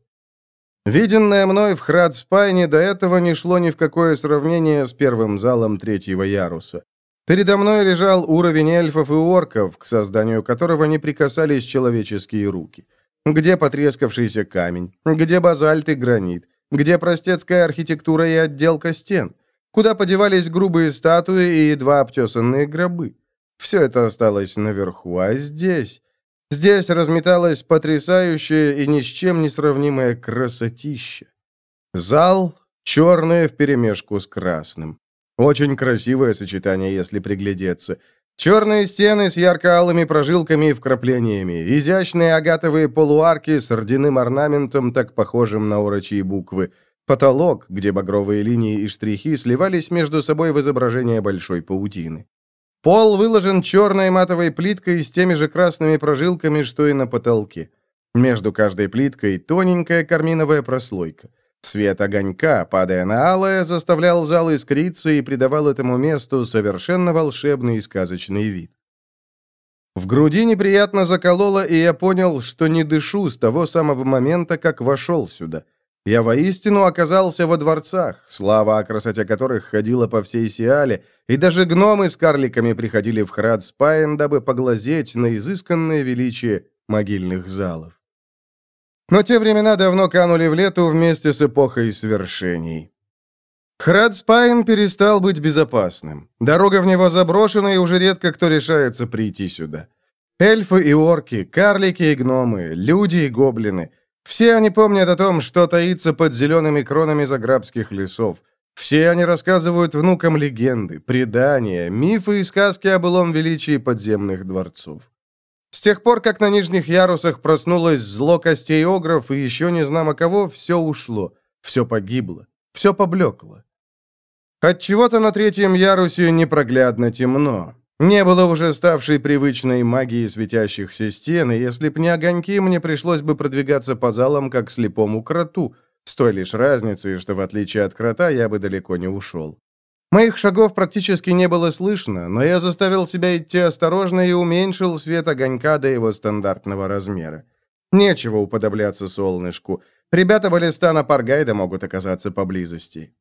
Виденное мной в Храдспайне до этого не шло ни в какое сравнение с первым залом третьего яруса. Передо мной лежал уровень эльфов и орков, к созданию которого не прикасались человеческие руки. Где потрескавшийся камень? Где базальт и гранит? Где простецкая архитектура и отделка стен? Куда подевались грубые статуи и едва обтесанные гробы? Все это осталось наверху, а здесь... Здесь разметалась потрясающая и ни с чем не сравнимая красотища. Зал черное вперемешку с красным. Очень красивое сочетание, если приглядеться. Черные стены с ярко-алыми прожилками и вкраплениями, изящные агатовые полуарки с ордяным орнаментом, так похожим на орочьи буквы, потолок, где багровые линии и штрихи сливались между собой в изображение большой паутины. Пол выложен черной матовой плиткой с теми же красными прожилками, что и на потолке. Между каждой плиткой тоненькая карминовая прослойка. Свет огонька, падая на алое, заставлял зал искриться и придавал этому месту совершенно волшебный и сказочный вид. В груди неприятно закололо, и я понял, что не дышу с того самого момента, как вошел сюда — я воистину оказался во дворцах, слава о красоте которых ходила по всей Сиале, и даже гномы с карликами приходили в Храдспайн, дабы поглазеть на изысканное величие могильных залов. Но те времена давно канули в лету вместе с эпохой свершений. Храдспайн перестал быть безопасным. Дорога в него заброшена, и уже редко кто решается прийти сюда. Эльфы и орки, карлики и гномы, люди и гоблины — все они помнят о том, что таится под зелеными кронами заграбских лесов. Все они рассказывают внукам легенды, предания, мифы и сказки о былом величии подземных дворцов. С тех пор, как на нижних ярусах проснулось зло костей огров и еще не знамо кого, все ушло, все погибло, все поблекло. Отчего-то на третьем ярусе непроглядно темно. Не было уже ставшей привычной магии светящихся стен, и если б не огоньки, мне пришлось бы продвигаться по залам, как слепому кроту, с той лишь разницей, что в отличие от крота я бы далеко не ушел. Моих шагов практически не было слышно, но я заставил себя идти осторожно и уменьшил свет огонька до его стандартного размера. Нечего уподобляться солнышку. Ребята Балестана Паргайда могут оказаться поблизости.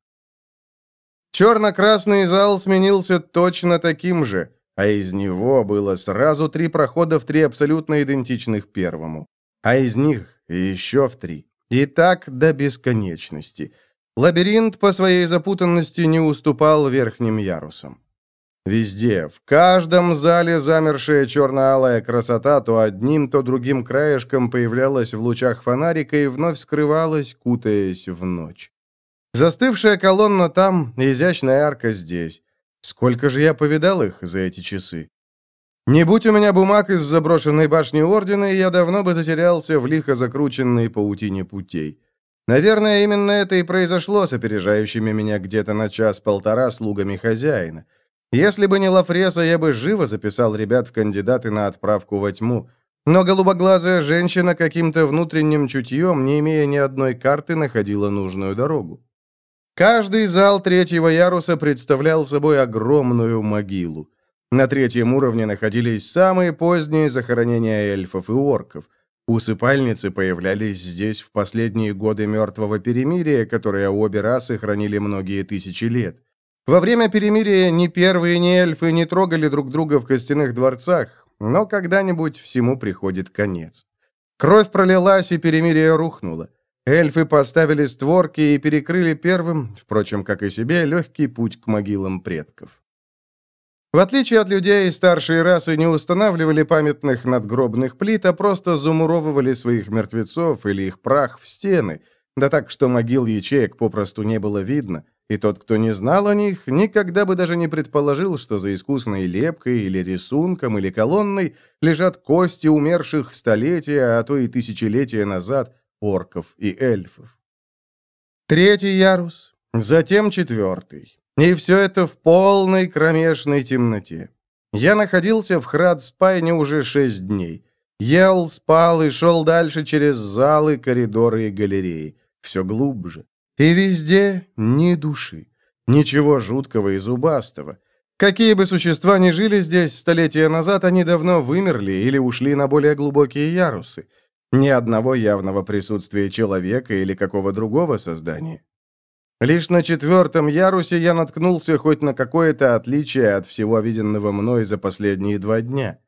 Черно-красный зал сменился точно таким же — а из него было сразу три прохода в три абсолютно идентичных первому, а из них еще в три. И так до бесконечности. Лабиринт по своей запутанности не уступал верхним ярусам. Везде, в каждом зале замершая черно-алая красота то одним, то другим краешком появлялась в лучах фонарика и вновь скрывалась, кутаясь в ночь. Застывшая колонна там, изящная арка здесь. Сколько же я повидал их за эти часы? Не будь у меня бумаг из заброшенной башни Ордена, я давно бы затерялся в лихо закрученной паутине путей. Наверное, именно это и произошло с опережающими меня где-то на час-полтора слугами хозяина. Если бы не Лафреса, я бы живо записал ребят в кандидаты на отправку во тьму. Но голубоглазая женщина каким-то внутренним чутьем, не имея ни одной карты, находила нужную дорогу. Каждый зал третьего яруса представлял собой огромную могилу. На третьем уровне находились самые поздние захоронения эльфов и орков. Усыпальницы появлялись здесь в последние годы мертвого перемирия, которое обе расы хранили многие тысячи лет. Во время перемирия ни первые, ни эльфы не трогали друг друга в костяных дворцах, но когда-нибудь всему приходит конец. Кровь пролилась, и перемирие рухнуло. Эльфы поставили створки и перекрыли первым, впрочем, как и себе, легкий путь к могилам предков. В отличие от людей, старшие расы не устанавливали памятных надгробных плит, а просто замуровывали своих мертвецов или их прах в стены, да так, что могил ячеек попросту не было видно, и тот, кто не знал о них, никогда бы даже не предположил, что за искусной лепкой или рисунком или колонной лежат кости умерших столетия, а то и тысячелетия назад, орков и эльфов. Третий ярус, затем четвертый. И все это в полной кромешной темноте. Я находился в Храдспайне уже шесть дней. Ел, спал и шел дальше через залы, коридоры и галереи. Все глубже. И везде ни души. Ничего жуткого и зубастого. Какие бы существа ни жили здесь столетия назад, они давно вымерли или ушли на более глубокие ярусы. Ни одного явного присутствия человека или какого другого создания. Лишь на четвертом ярусе я наткнулся хоть на какое-то отличие от всего виденного мной за последние два дня.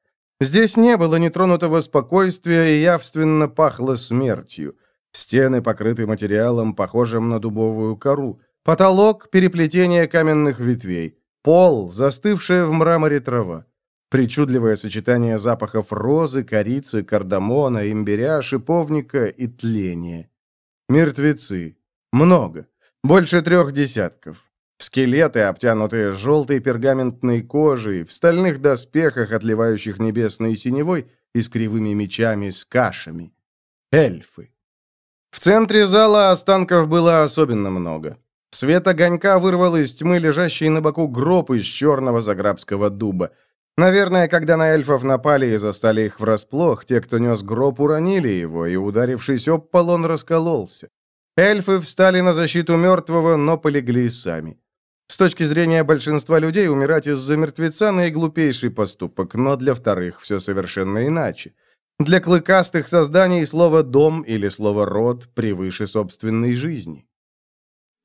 Здесь не было нетронутого спокойствия и явственно пахло смертью. Стены покрыты материалом, похожим на дубовую кору. Потолок — переплетение каменных ветвей. Пол — застывшая в мраморе трава. Причудливое сочетание запахов розы, корицы, кардамона, имбиря, шиповника и тления. Мертвецы. Много. Больше трех десятков. Скелеты, обтянутые желтой пергаментной кожей, в стальных доспехах, отливающих небесной синевой, и с кривыми мечами с кашами. Эльфы. В центре зала останков было особенно много. Свет огонька вырвал из тьмы лежащий на боку гроб из черного заграбского дуба. Наверное, когда на эльфов напали и застали их врасплох, те, кто нес гроб, уронили его, и, ударившись об пол, он раскололся. Эльфы встали на защиту мертвого, но полегли сами. С точки зрения большинства людей, умирать из-за мертвеца – наиглупейший поступок, но для вторых все совершенно иначе. Для клыкастых созданий слово «дом» или слово «род» превыше собственной жизни.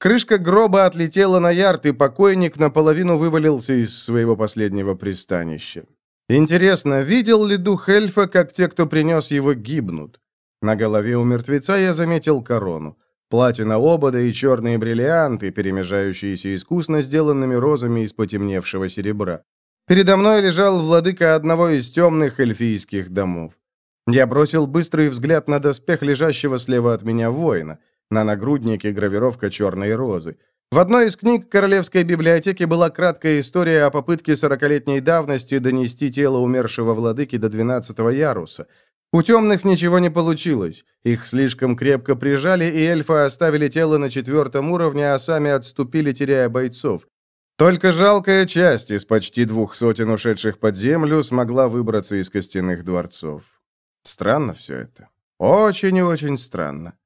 Крышка гроба отлетела на ярд, и покойник наполовину вывалился из своего последнего пристанища. Интересно, видел ли дух эльфа, как те, кто принес его, гибнут? На голове у мертвеца я заметил корону. Платина обода и черные бриллианты, перемежающиеся искусно сделанными розами из потемневшего серебра. Передо мной лежал владыка одного из темных эльфийских домов. Я бросил быстрый взгляд на доспех лежащего слева от меня воина. На нагруднике гравировка черной розы. В одной из книг Королевской библиотеки была краткая история о попытке сорокалетней давности донести тело умершего владыки до 12 яруса. У темных ничего не получилось. Их слишком крепко прижали, и эльфы оставили тело на четвертом уровне, а сами отступили, теряя бойцов. Только жалкая часть из почти двух сотен ушедших под землю смогла выбраться из костяных дворцов. Странно все это. Очень и очень странно.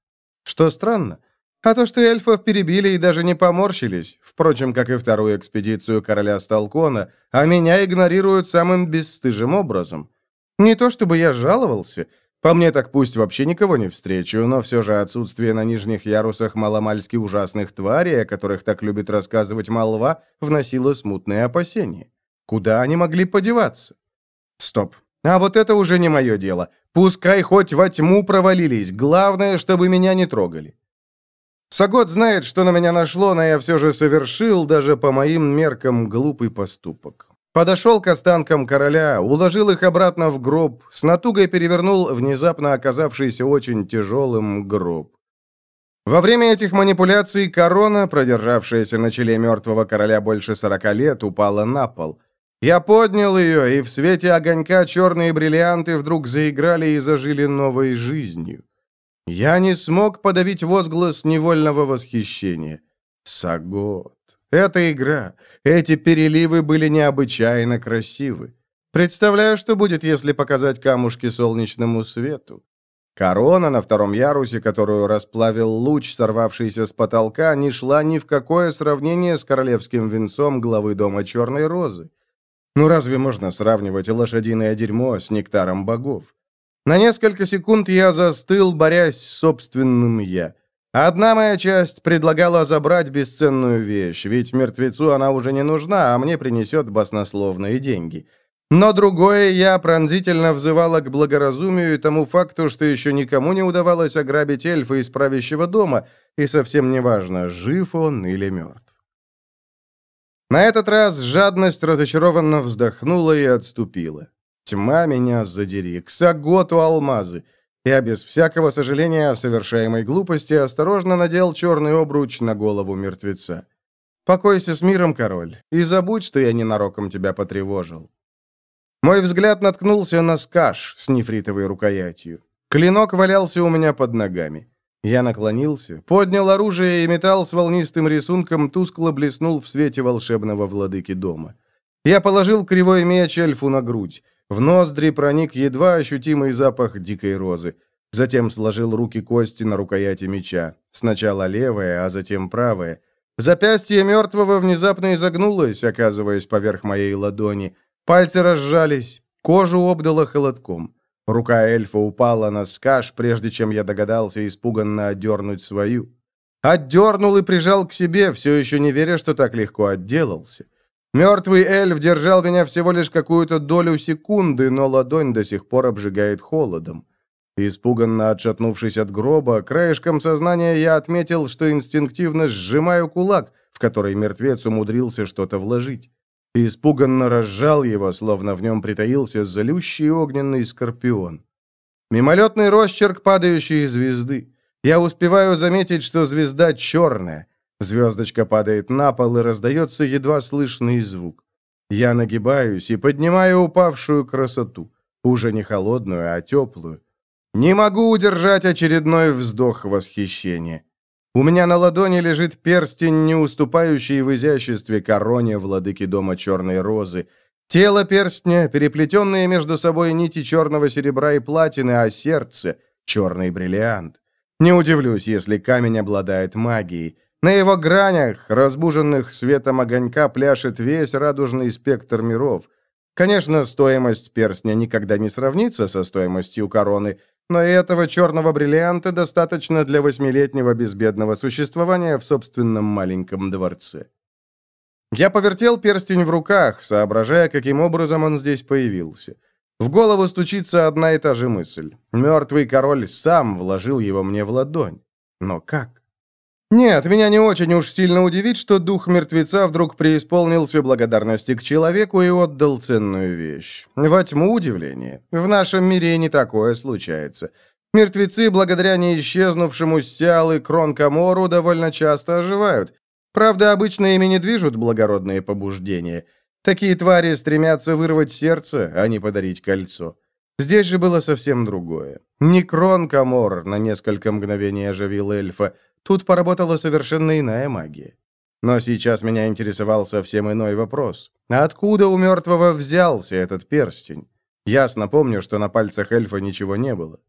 Что странно? А то, что эльфов перебили и даже не поморщились, впрочем, как и вторую экспедицию короля Сталкона, а меня игнорируют самым бесстыжим образом. Не то чтобы я жаловался, по мне так пусть вообще никого не встречу, но все же отсутствие на нижних ярусах маломальски ужасных тварей, о которых так любит рассказывать молва, вносило смутные опасения. Куда они могли подеваться? Стоп. А вот это уже не мое дело. Пускай хоть во тьму провалились, главное, чтобы меня не трогали. Сагот знает, что на меня нашло, но я все же совершил, даже по моим меркам, глупый поступок. Подошел к останкам короля, уложил их обратно в гроб, с натугой перевернул внезапно оказавшийся очень тяжелым гроб. Во время этих манипуляций корона, продержавшаяся на челе мертвого короля больше сорока лет, упала на пол. Я поднял ее, и в свете огонька черные бриллианты вдруг заиграли и зажили новой жизнью. Я не смог подавить возглас невольного восхищения. Сагот. Эта игра, эти переливы были необычайно красивы. Представляю, что будет, если показать камушки солнечному свету. Корона на втором ярусе, которую расплавил луч, сорвавшийся с потолка, не шла ни в какое сравнение с королевским венцом главы дома Черной Розы. Ну разве можно сравнивать лошадиное дерьмо с нектаром богов? На несколько секунд я застыл, борясь с собственным «я». Одна моя часть предлагала забрать бесценную вещь, ведь мертвецу она уже не нужна, а мне принесет баснословные деньги. Но другое я пронзительно взывала к благоразумию и тому факту, что еще никому не удавалось ограбить эльфа из правящего дома, и совсем не важно, жив он или мертв. На этот раз жадность разочарованно вздохнула и отступила. Тьма меня задери, к Саготу алмазы — я без всякого сожаления о совершаемой глупости осторожно надел черный обруч на голову мертвеца. «Покойся с миром, король, и забудь, что я ненароком тебя потревожил». Мой взгляд наткнулся на скаш с нефритовой рукоятью. Клинок валялся у меня под ногами. Я наклонился, поднял оружие и металл с волнистым рисунком тускло блеснул в свете волшебного владыки дома. Я положил кривой меч эльфу на грудь. В ноздри проник едва ощутимый запах дикой розы. Затем сложил руки кости на рукояти меча. Сначала левая, а затем правая. Запястье мертвого внезапно изогнулось, оказываясь поверх моей ладони. Пальцы разжались, кожу обдало холодком. Рука эльфа упала на скаш, прежде чем я догадался испуганно отдернуть свою. Отдернул и прижал к себе, все еще не веря, что так легко отделался. Мертвый эльф держал меня всего лишь какую-то долю секунды, но ладонь до сих пор обжигает холодом. Испуганно отшатнувшись от гроба, краешком сознания я отметил, что инстинктивно сжимаю кулак, в который мертвец умудрился что-то вложить. И испуганно разжал его, словно в нем притаился залющий огненный скорпион. Мимолетный росчерк падающей звезды. Я успеваю заметить, что звезда черная. Звездочка падает на пол, и раздается едва слышный звук. Я нагибаюсь и поднимаю упавшую красоту. Уже не холодную, а теплую. Не могу удержать очередной вздох восхищения. У меня на ладони лежит перстень, не уступающий в изяществе короне владыки дома Черной Розы. Тело перстня, переплетенные между собой нити черного серебра и платины, а сердце — черный бриллиант. Не удивлюсь, если камень обладает магией. На его гранях, разбуженных светом огонька, пляшет весь радужный спектр миров. Конечно, стоимость перстня никогда не сравнится со стоимостью короны, но и этого черного бриллианта достаточно для восьмилетнего безбедного существования в собственном маленьком дворце. Я повертел перстень в руках, соображая, каким образом он здесь появился. В голову стучится одна и та же мысль. Мертвый король сам вложил его мне в ладонь. Но как? Нет, меня не очень уж сильно удивит, что дух мертвеца вдруг преисполнился благодарности к человеку и отдал ценную вещь. Во тьму удивления. В нашем мире не такое случается. Мертвецы, благодаря неисчезнувшему Сиал и Кронкамору, довольно часто оживают. Правда, обычно ими не движут благородные побуждения. Такие твари стремятся вырвать сердце, а не подарить кольцо. Здесь же было совсем другое. Не Кронкамор на несколько мгновений оживил эльфа, Тут поработала совершенно иная магия. Но сейчас меня интересовал совсем иной вопрос. Откуда у мертвого взялся этот перстень? Ясно помню, что на пальцах эльфа ничего не было.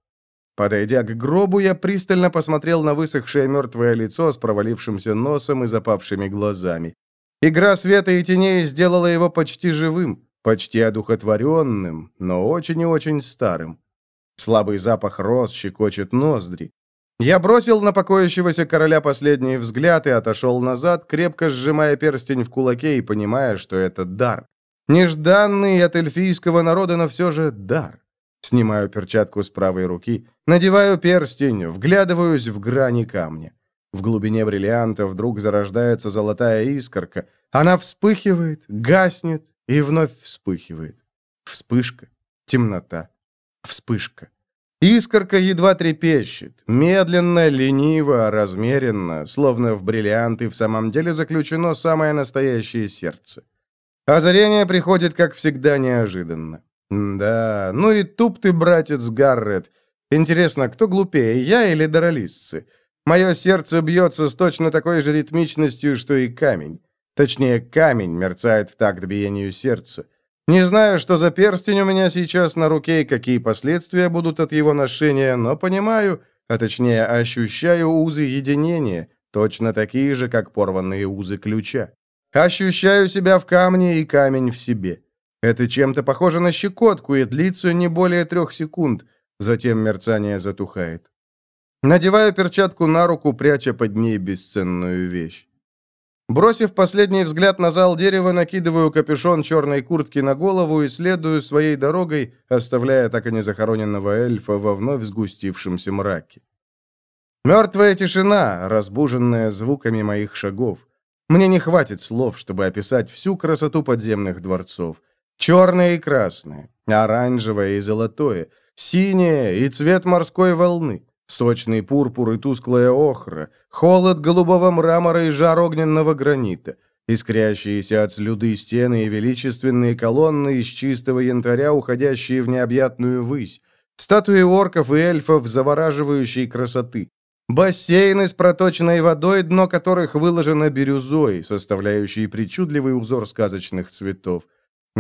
Подойдя к гробу, я пристально посмотрел на высохшее мертвое лицо с провалившимся носом и запавшими глазами. Игра света и теней сделала его почти живым, почти одухотворенным, но очень и очень старым. Слабый запах роз щекочет ноздри. Я бросил на покоящегося короля последний взгляд и отошел назад, крепко сжимая перстень в кулаке и понимая, что это дар. Нежданный от эльфийского народа, но все же дар. Снимаю перчатку с правой руки, надеваю перстень, вглядываюсь в грани камня. В глубине бриллианта вдруг зарождается золотая искорка. Она вспыхивает, гаснет и вновь вспыхивает. Вспышка, темнота, вспышка. Искорка едва трепещет, медленно, лениво, размеренно, словно в бриллианты в самом деле заключено самое настоящее сердце. Озарение приходит, как всегда, неожиданно. Да, ну и туп ты, братец Гаррет. Интересно, кто глупее, я или Доролисцы? Мое сердце бьется с точно такой же ритмичностью, что и камень. Точнее, камень мерцает в такт биению сердца. Не знаю, что за перстень у меня сейчас на руке и какие последствия будут от его ношения, но понимаю, а точнее ощущаю узы единения, точно такие же, как порванные узы ключа. Ощущаю себя в камне и камень в себе. Это чем-то похоже на щекотку и длится не более трех секунд, затем мерцание затухает. Надеваю перчатку на руку, пряча под ней бесценную вещь. Бросив последний взгляд на зал дерева, накидываю капюшон черной куртки на голову и следую своей дорогой, оставляя так и не захороненного эльфа во вновь сгустившемся мраке. Мертвая тишина, разбуженная звуками моих шагов. Мне не хватит слов, чтобы описать всю красоту подземных дворцов. Черное и красное, оранжевое и золотое, синее и цвет морской волны. Сочный пурпур и тусклая охра, холод голубого мрамора и жар огненного гранита, искрящиеся от слюды стены и величественные колонны из чистого янтаря, уходящие в необъятную высь, статуи орков и эльфов завораживающей красоты, бассейны с проточной водой, дно которых выложено бирюзой, составляющей причудливый узор сказочных цветов,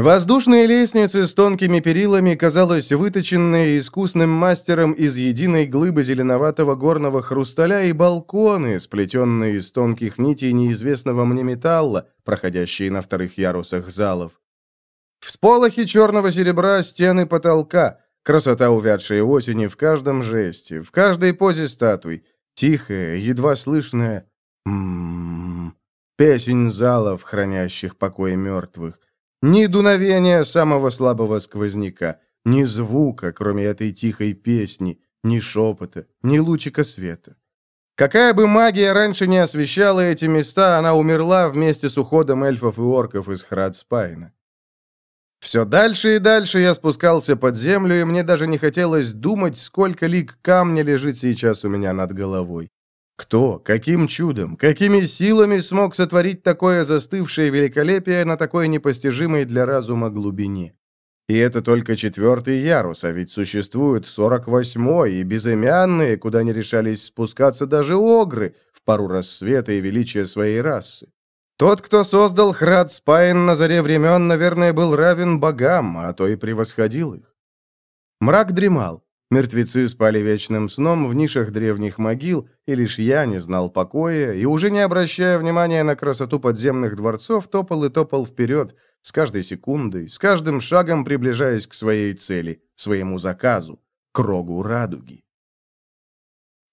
Воздушные лестницы с тонкими перилами, казалось, выточенные искусным мастером из единой глыбы зеленоватого горного хрусталя и балконы, сплетенные из тонких нитей неизвестного мне металла, проходящие на вторых ярусах залов. Всполохи черного серебра стены потолка, красота увядшей осени в каждом жесте, в каждой позе статуй, тихая, едва слышная м -м -м, песень залов, хранящих покой мертвых, ни дуновения самого слабого сквозняка, ни звука, кроме этой тихой песни, ни шепота, ни лучика света. Какая бы магия раньше не освещала эти места, она умерла вместе с уходом эльфов и орков из Храдспайна. Все дальше и дальше я спускался под землю, и мне даже не хотелось думать, сколько лик камня лежит сейчас у меня над головой. Кто, каким чудом, какими силами смог сотворить такое застывшее великолепие на такой непостижимой для разума глубине? И это только четвертый ярус, а ведь существует сорок восьмой и безымянные, куда не решались спускаться даже огры в пару рассвета и величия своей расы. Тот, кто создал Храд Спайн на заре времен, наверное, был равен богам, а то и превосходил их. Мрак дремал. Мертвецы спали вечным сном в нишах древних могил, и лишь я не знал покоя, и уже не обращая внимания на красоту подземных дворцов, топал и топал вперед, с каждой секундой, с каждым шагом приближаясь к своей цели, своему заказу, к рогу радуги.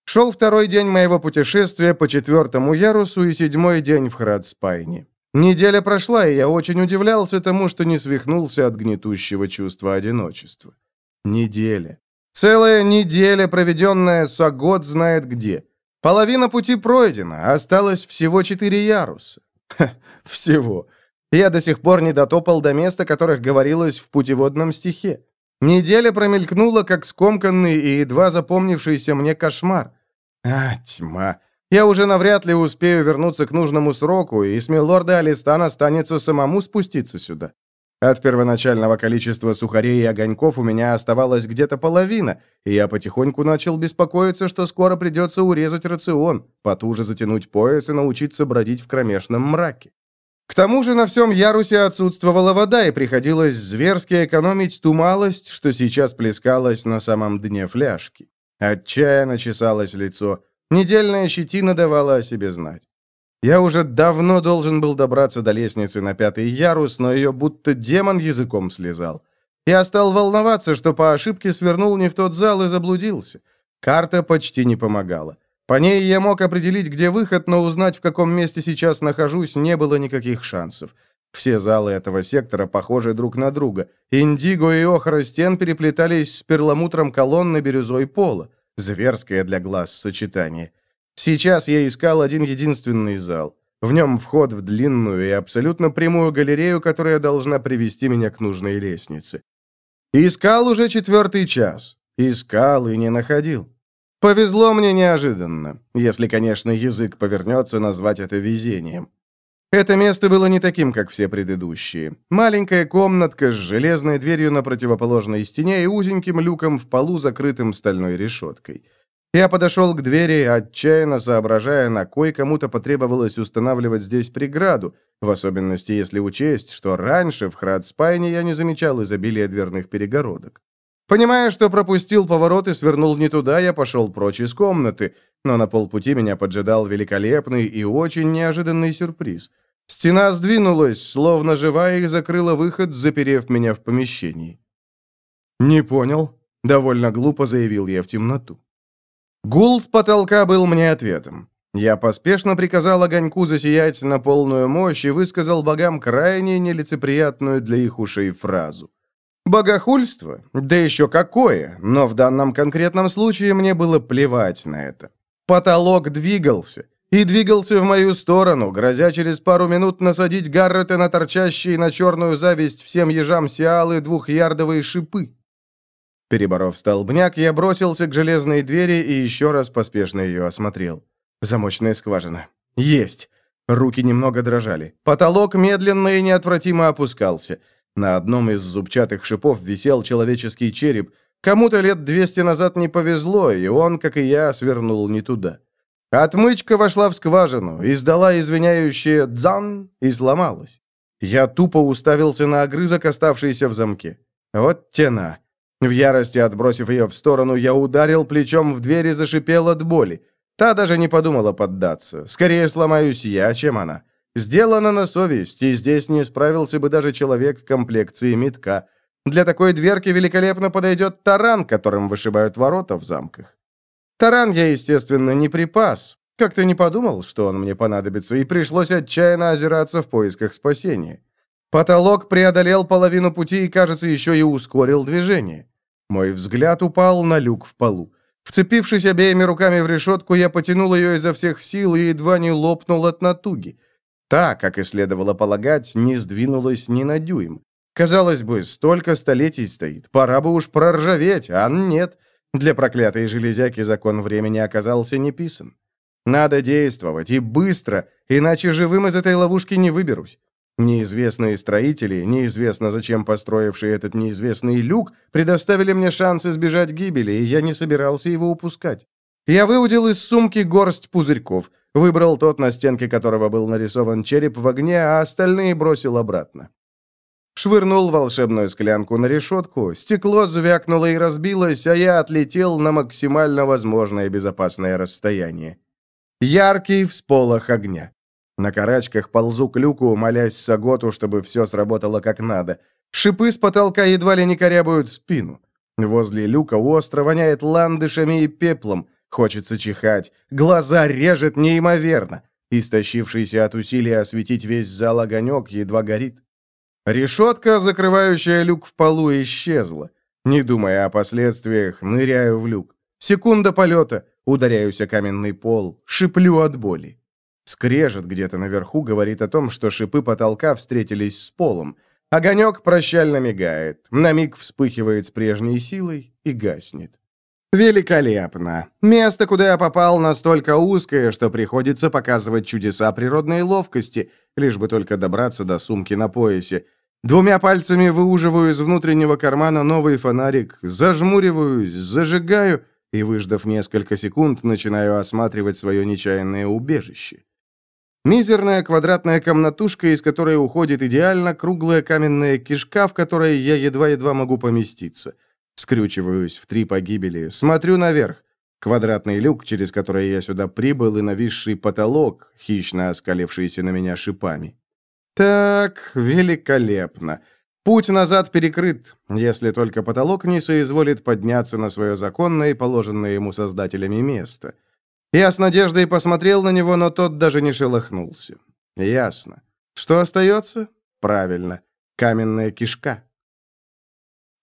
Шел второй день моего путешествия по четвертому ярусу и седьмой день в Храдспайне. Неделя прошла, и я очень удивлялся тому, что не свихнулся от гнетущего чувства одиночества. Неделя. Целая неделя, проведенная Сагод знает где. Половина пути пройдена, осталось всего четыре яруса. Ха, всего. Я до сих пор не дотопал до места, которых говорилось в путеводном стихе. Неделя промелькнула, как скомканный и едва запомнившийся мне кошмар. А, тьма. Я уже навряд ли успею вернуться к нужному сроку, и с милорда Алистана останется самому спуститься сюда. От первоначального количества сухарей и огоньков у меня оставалась где-то половина, и я потихоньку начал беспокоиться, что скоро придется урезать рацион, потуже затянуть пояс и научиться бродить в кромешном мраке. К тому же на всем ярусе отсутствовала вода, и приходилось зверски экономить ту малость, что сейчас плескалась на самом дне фляжки. Отчаянно чесалось лицо, недельная щетина давала о себе знать. Я уже давно должен был добраться до лестницы на пятый ярус, но ее будто демон языком слезал. Я стал волноваться, что по ошибке свернул не в тот зал и заблудился. Карта почти не помогала. По ней я мог определить, где выход, но узнать, в каком месте сейчас нахожусь, не было никаких шансов. Все залы этого сектора похожи друг на друга. Индиго и охра стен переплетались с перламутром колонны бирюзой пола. Зверское для глаз сочетание. Сейчас я искал один единственный зал. В нем вход в длинную и абсолютно прямую галерею, которая должна привести меня к нужной лестнице. Искал уже четвертый час. Искал и не находил. Повезло мне неожиданно, если, конечно, язык повернется назвать это везением. Это место было не таким, как все предыдущие. Маленькая комнатка с железной дверью на противоположной стене и узеньким люком в полу, закрытым стальной решеткой. Я подошел к двери, отчаянно соображая, на кой кому-то потребовалось устанавливать здесь преграду, в особенности если учесть, что раньше в Храдспайне я не замечал изобилия дверных перегородок. Понимая, что пропустил поворот и свернул не туда, я пошел прочь из комнаты, но на полпути меня поджидал великолепный и очень неожиданный сюрприз. Стена сдвинулась, словно живая, и закрыла выход, заперев меня в помещении. «Не понял», — довольно глупо заявил я в темноту. Гул с потолка был мне ответом. Я поспешно приказал огоньку засиять на полную мощь и высказал богам крайне нелицеприятную для их ушей фразу. Богохульство? Да еще какое! Но в данном конкретном случае мне было плевать на это. Потолок двигался. И двигался в мою сторону, грозя через пару минут насадить Гаррета на торчащие на черную зависть всем ежам Сиалы двухярдовые шипы. Переборов столбняк, я бросился к железной двери и еще раз поспешно ее осмотрел. Замочная скважина. Есть. Руки немного дрожали. Потолок медленно и неотвратимо опускался. На одном из зубчатых шипов висел человеческий череп. Кому-то лет 200 назад не повезло, и он, как и я, свернул не туда. Отмычка вошла в скважину, издала извиняющее «дзан» и сломалась. Я тупо уставился на огрызок, оставшийся в замке. Вот тена. В ярости отбросив ее в сторону, я ударил плечом в дверь и зашипел от боли. Та даже не подумала поддаться. Скорее сломаюсь я, чем она. Сделано на совесть, и здесь не справился бы даже человек комплекции метка. Для такой дверки великолепно подойдет таран, которым вышибают ворота в замках. Таран я, естественно, не припас. Как-то не подумал, что он мне понадобится, и пришлось отчаянно озираться в поисках спасения. Потолок преодолел половину пути и, кажется, еще и ускорил движение. Мой взгляд упал на люк в полу. Вцепившись обеими руками в решетку, я потянул ее изо всех сил и едва не лопнул от натуги. Та, как и следовало полагать, не сдвинулась ни на дюйм. Казалось бы, столько столетий стоит, пора бы уж проржаветь, а нет. Для проклятой железяки закон времени оказался не писан. Надо действовать, и быстро, иначе живым из этой ловушки не выберусь. Неизвестные строители, неизвестно зачем построившие этот неизвестный люк, предоставили мне шанс избежать гибели, и я не собирался его упускать. Я выудил из сумки горсть пузырьков, выбрал тот, на стенке которого был нарисован череп в огне, а остальные бросил обратно. Швырнул волшебную склянку на решетку, стекло звякнуло и разбилось, а я отлетел на максимально возможное безопасное расстояние. Яркий всполох огня. На карачках ползу к люку, молясь Саготу, чтобы все сработало как надо. Шипы с потолка едва ли не корябают спину. Возле люка остро воняет ландышами и пеплом. Хочется чихать. Глаза режет неимоверно. Истощившийся от усилия осветить весь зал огонек едва горит. Решетка, закрывающая люк в полу, исчезла. Не думая о последствиях, ныряю в люк. Секунда полета, ударяюсь о каменный пол, шиплю от боли. Скрежет где-то наверху говорит о том, что шипы потолка встретились с полом. Огонек прощально мигает, на миг вспыхивает с прежней силой и гаснет. Великолепно. Место, куда я попал, настолько узкое, что приходится показывать чудеса природной ловкости, лишь бы только добраться до сумки на поясе. Двумя пальцами выуживаю из внутреннего кармана новый фонарик, зажмуриваюсь, зажигаю и, выждав несколько секунд, начинаю осматривать свое нечаянное убежище. Мизерная квадратная комнатушка, из которой уходит идеально круглая каменная кишка, в которой я едва-едва могу поместиться. Скрючиваюсь в три погибели, смотрю наверх. Квадратный люк, через который я сюда прибыл, и нависший потолок, хищно оскалившийся на меня шипами. Так, великолепно. Путь назад перекрыт, если только потолок не соизволит подняться на свое законное и положенное ему создателями место. — я с надеждой посмотрел на него, но тот даже не шелохнулся. Ясно. Что остается? Правильно. Каменная кишка.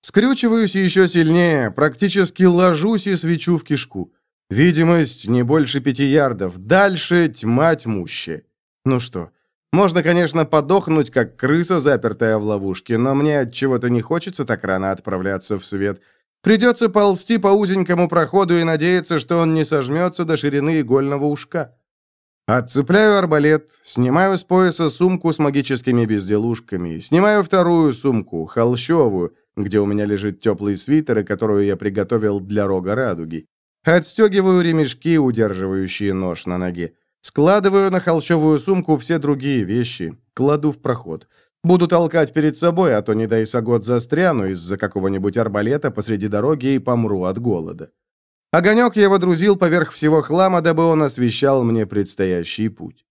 Скрючиваюсь еще сильнее, практически ложусь и свечу в кишку. Видимость не больше пяти ярдов. Дальше тьма тьмущая. Ну что, можно, конечно, подохнуть, как крыса, запертая в ловушке, но мне от чего-то не хочется так рано отправляться в свет. Придется ползти по узенькому проходу и надеяться, что он не сожмется до ширины игольного ушка. Отцепляю арбалет, снимаю с пояса сумку с магическими безделушками, снимаю вторую сумку, холщовую, где у меня лежит теплый свитер, и которую я приготовил для рога радуги. Отстегиваю ремешки, удерживающие нож на ноге. Складываю на холщовую сумку все другие вещи, кладу в проход. Буду толкать перед собой, а то, не дай сагот, застряну из-за какого-нибудь арбалета посреди дороги и помру от голода. Огонек я водрузил поверх всего хлама, дабы он освещал мне предстоящий путь.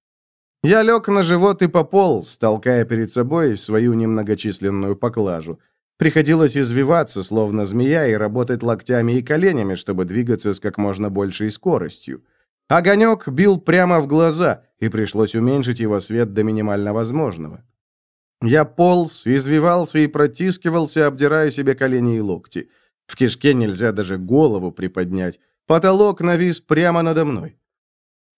Я лег на живот и пополз, толкая перед собой свою немногочисленную поклажу. Приходилось извиваться, словно змея, и работать локтями и коленями, чтобы двигаться с как можно большей скоростью. Огонек бил прямо в глаза, и пришлось уменьшить его свет до минимально возможного. Я полз, извивался и протискивался, обдирая себе колени и локти. В кишке нельзя даже голову приподнять. Потолок навис прямо надо мной.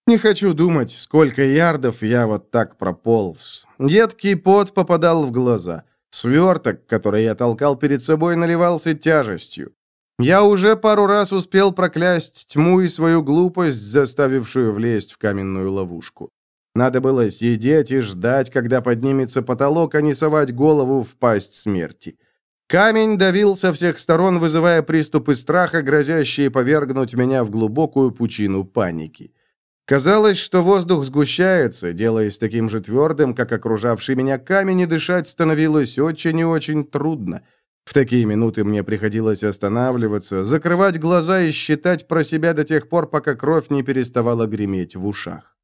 Не хочу думать, сколько ярдов я вот так прополз. Едкий пот попадал в глаза. Сверток, который я толкал перед собой, наливался тяжестью. Я уже пару раз успел проклясть тьму и свою глупость, заставившую влезть в каменную ловушку. Надо было сидеть и ждать, когда поднимется потолок, а не совать голову в пасть смерти. Камень давил со всех сторон, вызывая приступы страха, грозящие повергнуть меня в глубокую пучину паники. Казалось, что воздух сгущается, делаясь таким же твердым, как окружавший меня камень, и дышать становилось очень и очень трудно. В такие минуты мне приходилось останавливаться, закрывать глаза и считать про себя до тех пор, пока кровь не переставала греметь в ушах.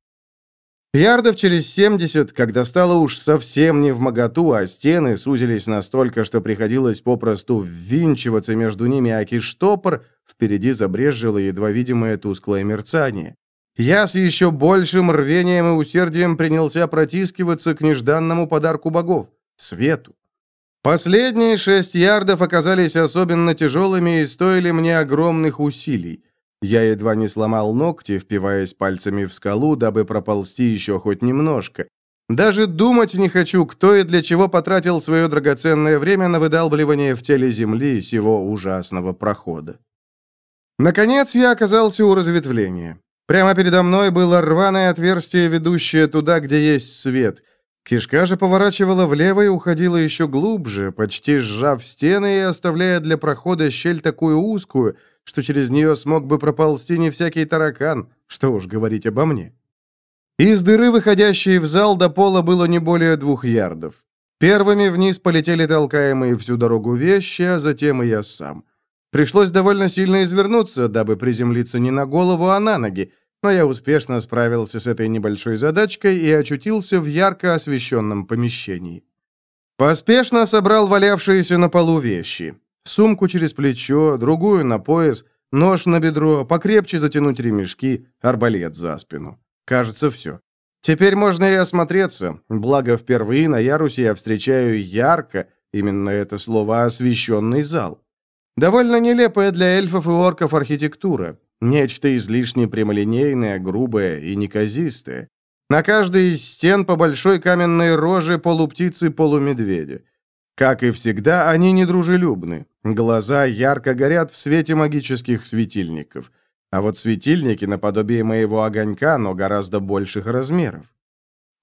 Ярдов через 70, когда стало уж совсем не в моготу, а стены сузились настолько, что приходилось попросту ввинчиваться между ними аки штопор, впереди забрежило едва видимое тусклое мерцание. Я с еще большим рвением и усердием принялся протискиваться к нежданному подарку богов — свету. Последние шесть ярдов оказались особенно тяжелыми и стоили мне огромных усилий. Я едва не сломал ногти, впиваясь пальцами в скалу, дабы проползти еще хоть немножко. Даже думать не хочу, кто и для чего потратил свое драгоценное время на выдалбливание в теле земли сего ужасного прохода. Наконец я оказался у разветвления. Прямо передо мной было рваное отверстие, ведущее туда, где есть свет. Кишка же поворачивала влево и уходила еще глубже, почти сжав стены и оставляя для прохода щель такую узкую, что через нее смог бы проползти не всякий таракан, что уж говорить обо мне. Из дыры, выходящей в зал, до пола было не более двух ярдов. Первыми вниз полетели толкаемые всю дорогу вещи, а затем и я сам. Пришлось довольно сильно извернуться, дабы приземлиться не на голову, а на ноги, но я успешно справился с этой небольшой задачкой и очутился в ярко освещенном помещении. Поспешно собрал валявшиеся на полу вещи. Сумку через плечо, другую на пояс, нож на бедро, покрепче затянуть ремешки, арбалет за спину. Кажется, все. Теперь можно и осмотреться, благо впервые на ярусе я встречаю ярко, именно это слово, освещенный зал. Довольно нелепая для эльфов и орков архитектура. Нечто излишне прямолинейное, грубое и неказистое. На каждой из стен по большой каменной роже полуптицы-полумедведя. Как и всегда, они недружелюбны. Глаза ярко горят в свете магических светильников. А вот светильники наподобие моего огонька, но гораздо больших размеров.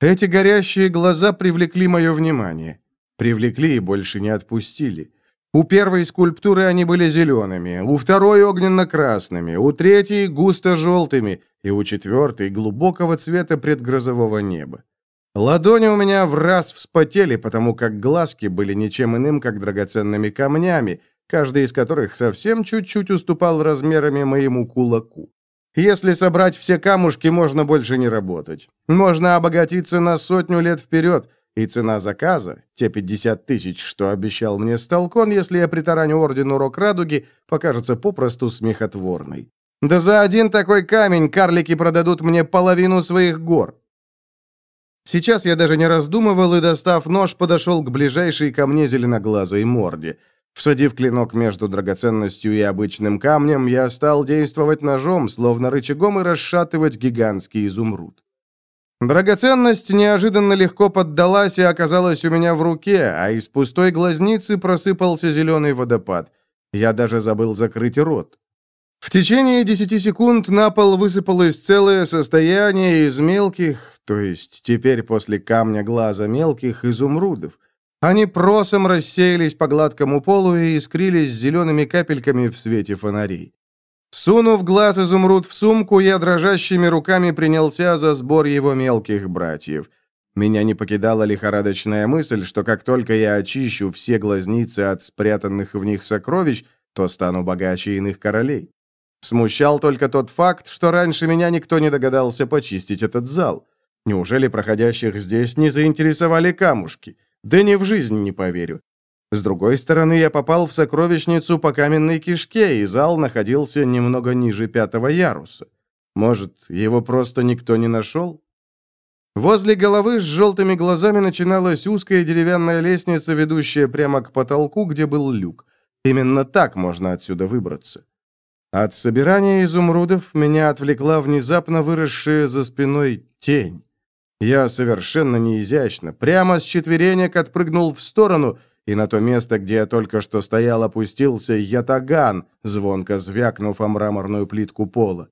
Эти горящие глаза привлекли мое внимание. Привлекли и больше не отпустили. У первой скульптуры они были зелеными, у второй огненно-красными, у третьей густо-желтыми и у четвертой глубокого цвета предгрозового неба. Ладони у меня в раз вспотели, потому как глазки были ничем иным, как драгоценными камнями, каждый из которых совсем чуть-чуть уступал размерами моему кулаку. Если собрать все камушки, можно больше не работать. Можно обогатиться на сотню лет вперед, и цена заказа, те 50 тысяч, что обещал мне Сталкон, если я притараню ордену Рок Радуги, покажется попросту смехотворной. Да за один такой камень карлики продадут мне половину своих гор. Сейчас я даже не раздумывал и, достав нож, подошел к ближайшей ко мне зеленоглазой морде. Всадив клинок между драгоценностью и обычным камнем, я стал действовать ножом, словно рычагом, и расшатывать гигантский изумруд. Драгоценность неожиданно легко поддалась и оказалась у меня в руке, а из пустой глазницы просыпался зеленый водопад. Я даже забыл закрыть рот. В течение десяти секунд на пол высыпалось целое состояние из мелких, то есть теперь после камня глаза мелких, изумрудов. Они просом рассеялись по гладкому полу и искрились зелеными капельками в свете фонарей. Сунув глаз изумруд в сумку, я дрожащими руками принялся за сбор его мелких братьев. Меня не покидала лихорадочная мысль, что как только я очищу все глазницы от спрятанных в них сокровищ, то стану богаче иных королей. Смущал только тот факт, что раньше меня никто не догадался почистить этот зал. Неужели проходящих здесь не заинтересовали камушки? Да ни в жизнь не поверю. С другой стороны, я попал в сокровищницу по каменной кишке, и зал находился немного ниже пятого яруса. Может, его просто никто не нашел? Возле головы с желтыми глазами начиналась узкая деревянная лестница, ведущая прямо к потолку, где был люк. Именно так можно отсюда выбраться. От собирания изумрудов меня отвлекла внезапно выросшая за спиной тень. Я совершенно неизящно, прямо с четверенек отпрыгнул в сторону, и на то место, где я только что стоял, опустился ятаган, звонко звякнув о мраморную плитку пола.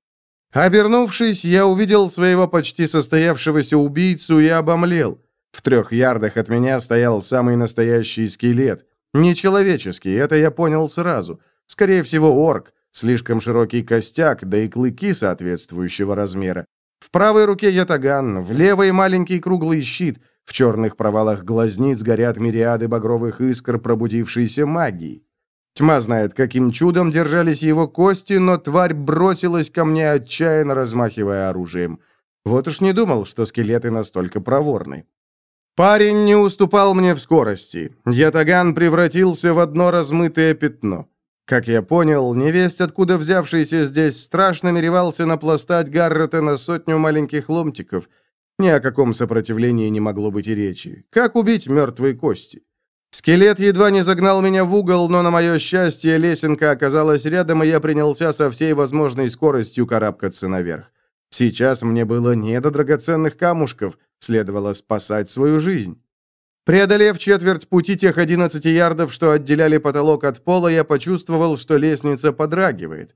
Обернувшись, я увидел своего почти состоявшегося убийцу и обомлел. В трех ярдах от меня стоял самый настоящий скелет. Нечеловеческий, это я понял сразу. Скорее всего, орк, Слишком широкий костяк, да и клыки соответствующего размера. В правой руке ятаган, в левой маленький круглый щит, в черных провалах глазниц горят мириады багровых искр пробудившейся магии. Тьма знает, каким чудом держались его кости, но тварь бросилась ко мне, отчаянно размахивая оружием. Вот уж не думал, что скелеты настолько проворны. Парень не уступал мне в скорости. Ятаган превратился в одно размытое пятно. Как я понял, невесть, откуда взявшийся здесь, страшно намеревался напластать Гаррета на сотню маленьких ломтиков. Ни о каком сопротивлении не могло быть и речи. Как убить мертвые кости? Скелет едва не загнал меня в угол, но на мое счастье лесенка оказалась рядом, и я принялся со всей возможной скоростью карабкаться наверх. Сейчас мне было не до драгоценных камушков, следовало спасать свою жизнь. Преодолев четверть пути тех 11 ярдов, что отделяли потолок от пола, я почувствовал, что лестница подрагивает.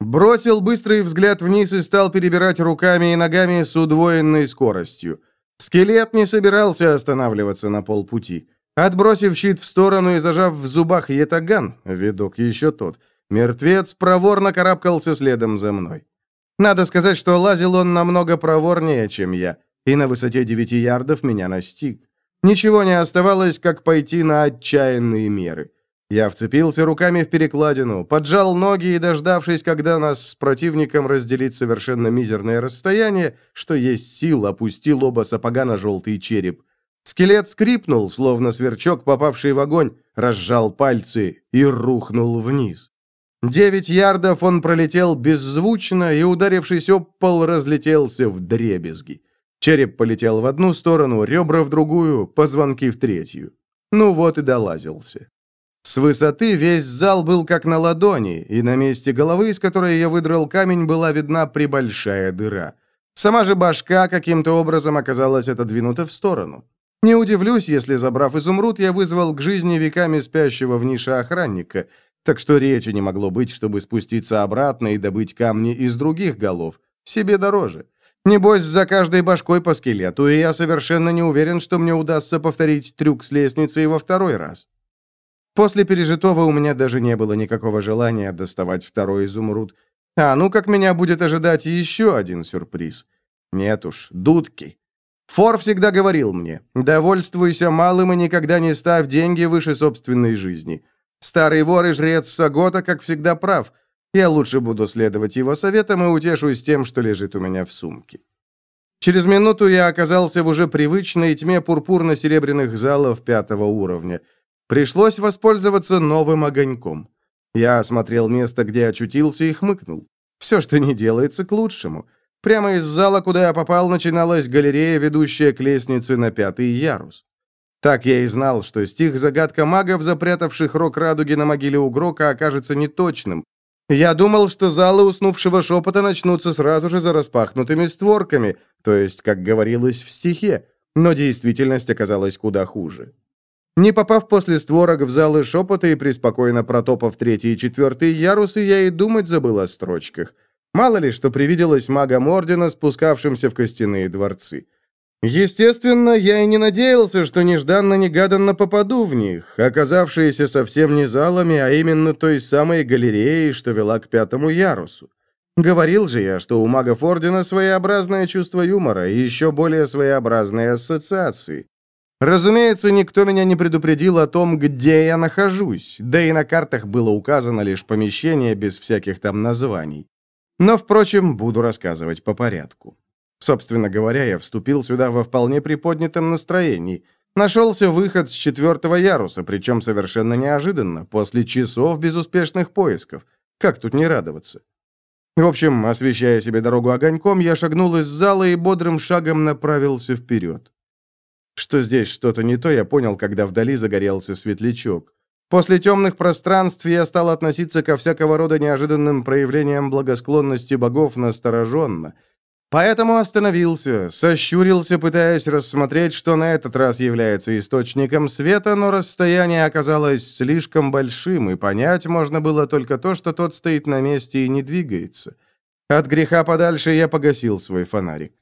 Бросил быстрый взгляд вниз и стал перебирать руками и ногами с удвоенной скоростью. Скелет не собирался останавливаться на полпути. Отбросив щит в сторону и зажав в зубах ятаган, видок еще тот, мертвец проворно карабкался следом за мной. Надо сказать, что лазил он намного проворнее, чем я, и на высоте девяти ярдов меня настиг. Ничего не оставалось, как пойти на отчаянные меры. Я вцепился руками в перекладину, поджал ноги и, дождавшись, когда нас с противником разделит совершенно мизерное расстояние, что есть сил, опустил оба сапога на желтый череп. Скелет скрипнул, словно сверчок, попавший в огонь, разжал пальцы и рухнул вниз. Девять ярдов он пролетел беззвучно и, ударившись об пол, разлетелся в дребезги. Череп полетел в одну сторону, ребра в другую, позвонки в третью. Ну вот и долазился. С высоты весь зал был как на ладони, и на месте головы, из которой я выдрал камень, была видна прибольшая дыра. Сама же башка каким-то образом оказалась отодвинута в сторону. Не удивлюсь, если, забрав изумруд, я вызвал к жизни веками спящего в нише охранника, так что речи не могло быть, чтобы спуститься обратно и добыть камни из других голов. Себе дороже. Небось, за каждой башкой по скелету, и я совершенно не уверен, что мне удастся повторить трюк с лестницей во второй раз. После пережитого у меня даже не было никакого желания доставать второй изумруд. А ну как меня будет ожидать еще один сюрприз. Нет уж, дудки. Фор всегда говорил мне, довольствуйся малым и никогда не ставь деньги выше собственной жизни. Старый вор и жрец Сагота, как всегда, прав. Я лучше буду следовать его советам и утешусь тем, что лежит у меня в сумке. Через минуту я оказался в уже привычной тьме пурпурно-серебряных залов пятого уровня. Пришлось воспользоваться новым огоньком. Я осмотрел место, где очутился, и хмыкнул. Все, что не делается, к лучшему. Прямо из зала, куда я попал, начиналась галерея, ведущая к лестнице на пятый ярус. Так я и знал, что стих «Загадка магов», запрятавших рог радуги на могиле Угрока, окажется неточным, я думал, что залы уснувшего шепота начнутся сразу же за распахнутыми створками, то есть, как говорилось в стихе, но действительность оказалась куда хуже. Не попав после створок в залы шепота и преспокойно протопав третий и четвертый ярусы, я и думать забыл о строчках. Мало ли, что привиделось магам Ордена, спускавшимся в костяные дворцы. Естественно, я и не надеялся, что нежданно-негаданно попаду в них, оказавшиеся совсем не залами, а именно той самой галереей, что вела к пятому ярусу. Говорил же я, что у магов Ордена своеобразное чувство юмора и еще более своеобразные ассоциации. Разумеется, никто меня не предупредил о том, где я нахожусь, да и на картах было указано лишь помещение без всяких там названий. Но, впрочем, буду рассказывать по порядку. Собственно говоря, я вступил сюда во вполне приподнятом настроении. Нашелся выход с четвертого яруса, причем совершенно неожиданно, после часов безуспешных поисков. Как тут не радоваться? В общем, освещая себе дорогу огоньком, я шагнул из зала и бодрым шагом направился вперед. Что здесь что-то не то, я понял, когда вдали загорелся светлячок. После темных пространств я стал относиться ко всякого рода неожиданным проявлениям благосклонности богов настороженно — Поэтому остановился, сощурился, пытаясь рассмотреть, что на этот раз является источником света, но расстояние оказалось слишком большим, и понять можно было только то, что тот стоит на месте и не двигается. От греха подальше я погасил свой фонарик.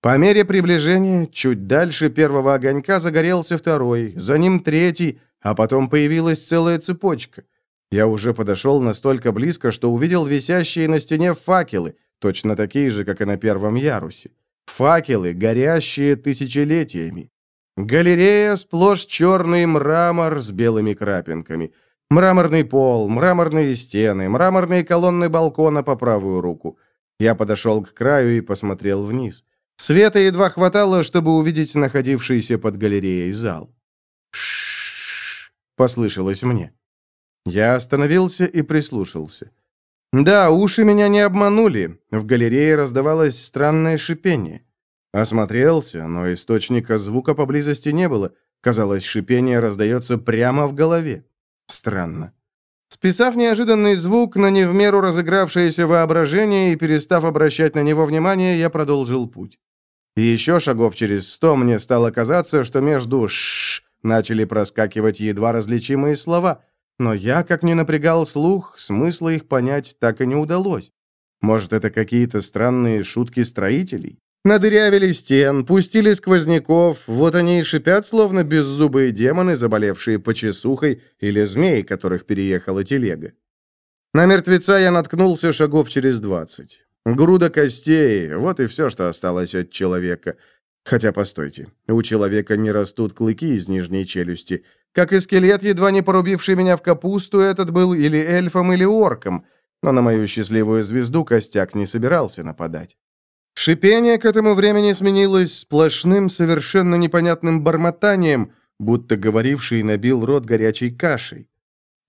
По мере приближения, чуть дальше первого огонька загорелся второй, за ним третий, а потом появилась целая цепочка. Я уже подошел настолько близко, что увидел висящие на стене факелы — точно такие же, как и на первом ярусе. Факелы, горящие тысячелетиями. Галерея сплошь черный мрамор с белыми крапинками. Мраморный пол, мраморные стены, мраморные колонны балкона по правую руку. Я подошел к краю и посмотрел вниз. Света едва хватало, чтобы увидеть находившийся под галереей зал. «Ш-ш-ш», послышалось мне. Я остановился и прислушался. Да, уши меня не обманули. В галерее раздавалось странное шипение. Осмотрелся, но источника звука поблизости не было. Казалось, шипение раздается прямо в голове. Странно. Списав неожиданный звук на не в меру разыгравшееся воображение и перестав обращать на него внимание, я продолжил путь. И еще шагов через сто мне стало казаться, что между «ш» начали проскакивать едва различимые слова, но я, как ни напрягал слух, смысла их понять так и не удалось. Может, это какие-то странные шутки строителей? Надырявили стен, пустили сквозняков, вот они и шипят, словно беззубые демоны, заболевшие почесухой, или змеи, которых переехала телега. На мертвеца я наткнулся шагов через двадцать. Груда костей, вот и все, что осталось от человека. Хотя, постойте, у человека не растут клыки из нижней челюсти. Как и скелет, едва не порубивший меня в капусту, этот был или эльфом, или орком, но на мою счастливую звезду костяк не собирался нападать. Шипение к этому времени сменилось сплошным, совершенно непонятным бормотанием, будто говоривший набил рот горячей кашей.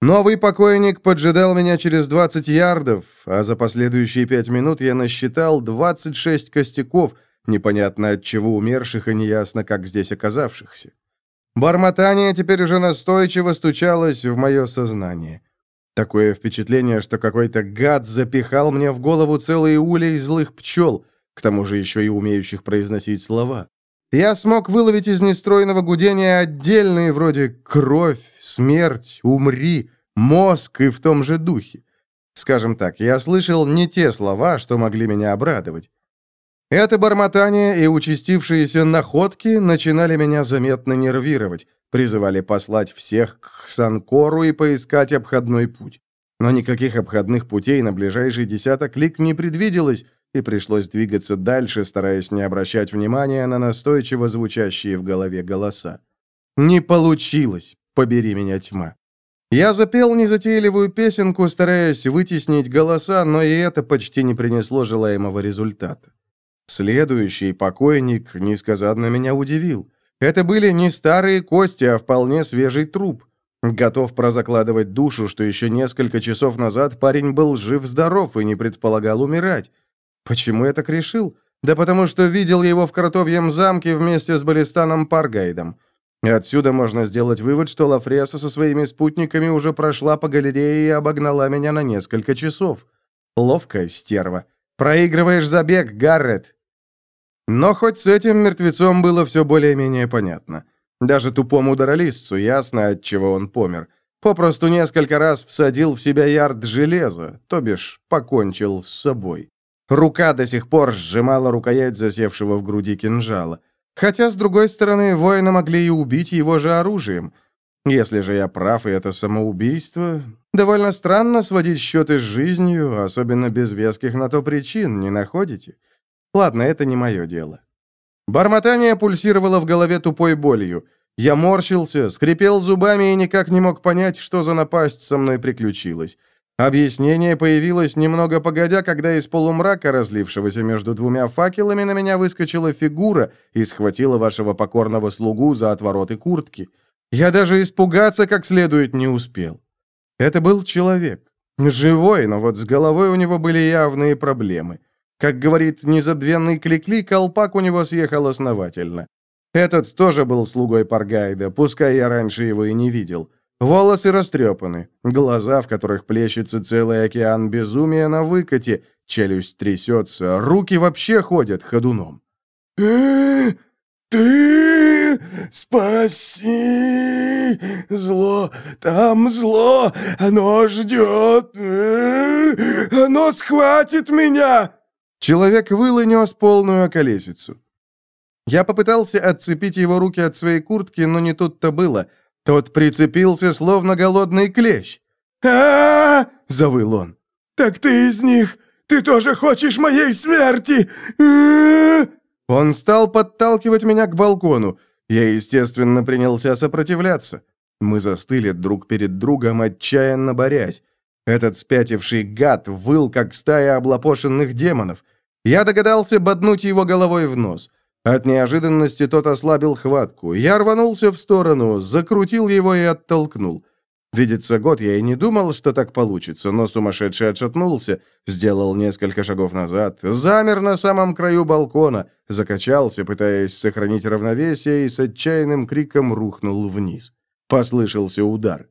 Новый покойник поджидал меня через 20 ярдов, а за последующие пять минут я насчитал 26 костяков, непонятно от чего умерших и неясно как здесь оказавшихся. Бормотание теперь уже настойчиво стучалось в мое сознание. Такое впечатление, что какой-то гад запихал мне в голову целые улей злых пчел — к тому же еще и умеющих произносить слова. Я смог выловить из нестройного гудения отдельные вроде «кровь», «смерть», «умри», «мозг» и в том же духе. Скажем так, я слышал не те слова, что могли меня обрадовать. Это бормотание и участившиеся находки начинали меня заметно нервировать, призывали послать всех к Санкору и поискать обходной путь. Но никаких обходных путей на ближайший десяток лик не предвиделось, и пришлось двигаться дальше, стараясь не обращать внимания на настойчиво звучащие в голове голоса. «Не получилось! Побери меня, тьма!» Я запел незатейливую песенку, стараясь вытеснить голоса, но и это почти не принесло желаемого результата. Следующий покойник несказанно меня удивил. Это были не старые кости, а вполне свежий труп. Готов прозакладывать душу, что еще несколько часов назад парень был жив-здоров и не предполагал умирать. Почему я так решил? Да потому что видел его в Кротовьем замке вместе с Балистаном Паргайдом. И отсюда можно сделать вывод, что Лафреса со своими спутниками уже прошла по галерее и обогнала меня на несколько часов. Ловкая стерва. Проигрываешь забег, Гаррет. Но хоть с этим мертвецом было все более-менее понятно. Даже тупому доролистцу ясно, от чего он помер. Попросту несколько раз всадил в себя ярд железа, то бишь покончил с собой. Рука до сих пор сжимала рукоять засевшего в груди кинжала. Хотя, с другой стороны, воины могли и убить его же оружием. Если же я прав, и это самоубийство... Довольно странно сводить счеты с жизнью, особенно без веских на то причин, не находите? Ладно, это не мое дело. Бормотание пульсировало в голове тупой болью. Я морщился, скрипел зубами и никак не мог понять, что за напасть со мной приключилась. Объяснение появилось немного погодя, когда из полумрака, разлившегося между двумя факелами, на меня выскочила фигура и схватила вашего покорного слугу за отвороты куртки. Я даже испугаться как следует не успел. Это был человек. Живой, но вот с головой у него были явные проблемы. Как говорит незабвенный Кликли, колпак у него съехал основательно. Этот тоже был слугой Паргайда, пускай я раньше его и не видел. Волосы растрепаны, глаза, в которых плещется целый океан безумия на выкате, челюсть трясется, руки вообще ходят ходуном. «Э, ты спаси зло, там зло, оно ждет, э, оно схватит меня!» Человек выл и нес полную околесицу. Я попытался отцепить его руки от своей куртки, но не тут-то было — тот прицепился, словно голодный клещ. а, завыл он. «Так ты из них! Ты тоже хочешь моей смерти!» Он стал подталкивать меня к балкону. Я, естественно, принялся сопротивляться. Мы застыли друг перед другом, отчаянно борясь. Этот спятивший гад выл, как стая облапошенных демонов. Я догадался боднуть его головой в нос. От неожиданности тот ослабил хватку. Я рванулся в сторону, закрутил его и оттолкнул. Видится год, я и не думал, что так получится, но сумасшедший отшатнулся, сделал несколько шагов назад, замер на самом краю балкона, закачался, пытаясь сохранить равновесие, и с отчаянным криком рухнул вниз. Послышался удар.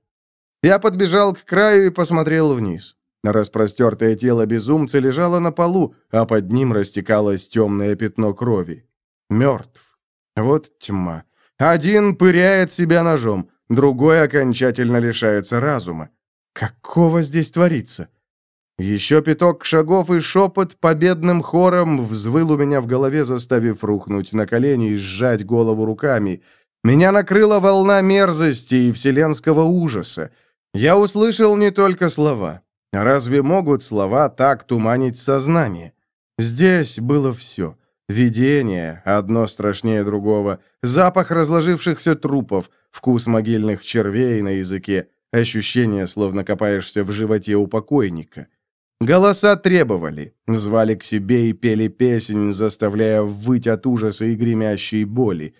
Я подбежал к краю и посмотрел вниз. Распростертое тело безумца лежало на полу, а под ним растекалось темное пятно крови. Мертв. Вот тьма. Один пыряет себя ножом, другой окончательно лишается разума. Какого здесь творится? Еще пяток шагов и шепот победным хором взвыл у меня в голове, заставив рухнуть на колени и сжать голову руками. Меня накрыла волна мерзости и вселенского ужаса. Я услышал не только слова. Разве могут слова так туманить сознание? Здесь было все. Видение, одно страшнее другого, запах разложившихся трупов, вкус могильных червей на языке, ощущение, словно копаешься в животе у покойника. Голоса требовали, звали к себе и пели песнь, заставляя выть от ужаса и гремящей боли.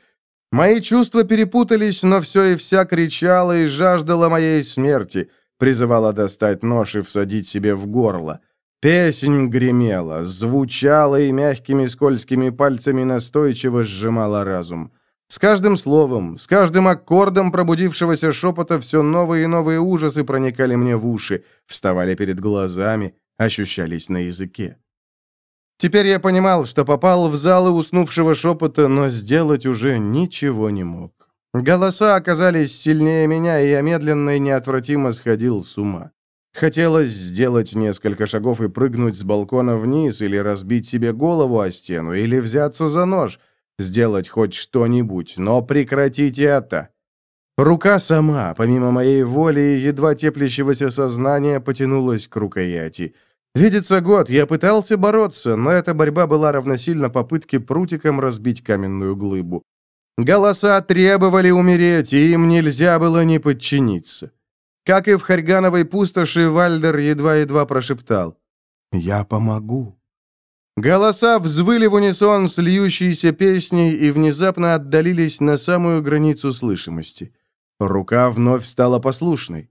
Мои чувства перепутались, но все и вся кричала и жаждала моей смерти, призывала достать нож и всадить себе в горло. Песнь гремела, звучала и мягкими скользкими пальцами настойчиво сжимала разум. С каждым словом, с каждым аккордом пробудившегося шепота все новые и новые ужасы проникали мне в уши, вставали перед глазами, ощущались на языке. Теперь я понимал, что попал в залы уснувшего шепота, но сделать уже ничего не мог. Голоса оказались сильнее меня, и я медленно и неотвратимо сходил с ума. Хотелось сделать несколько шагов и прыгнуть с балкона вниз, или разбить себе голову о стену, или взяться за нож, сделать хоть что-нибудь, но прекратить это. Рука сама, помимо моей воли и едва теплящегося сознания, потянулась к рукояти. Видится год, я пытался бороться, но эта борьба была равносильна попытке прутиком разбить каменную глыбу. Голоса требовали умереть, и им нельзя было не подчиниться. Как и в Харьгановой пустоши, Вальдер едва-едва прошептал «Я помогу». Голоса взвыли в унисон с льющейся песней и внезапно отдалились на самую границу слышимости. Рука вновь стала послушной.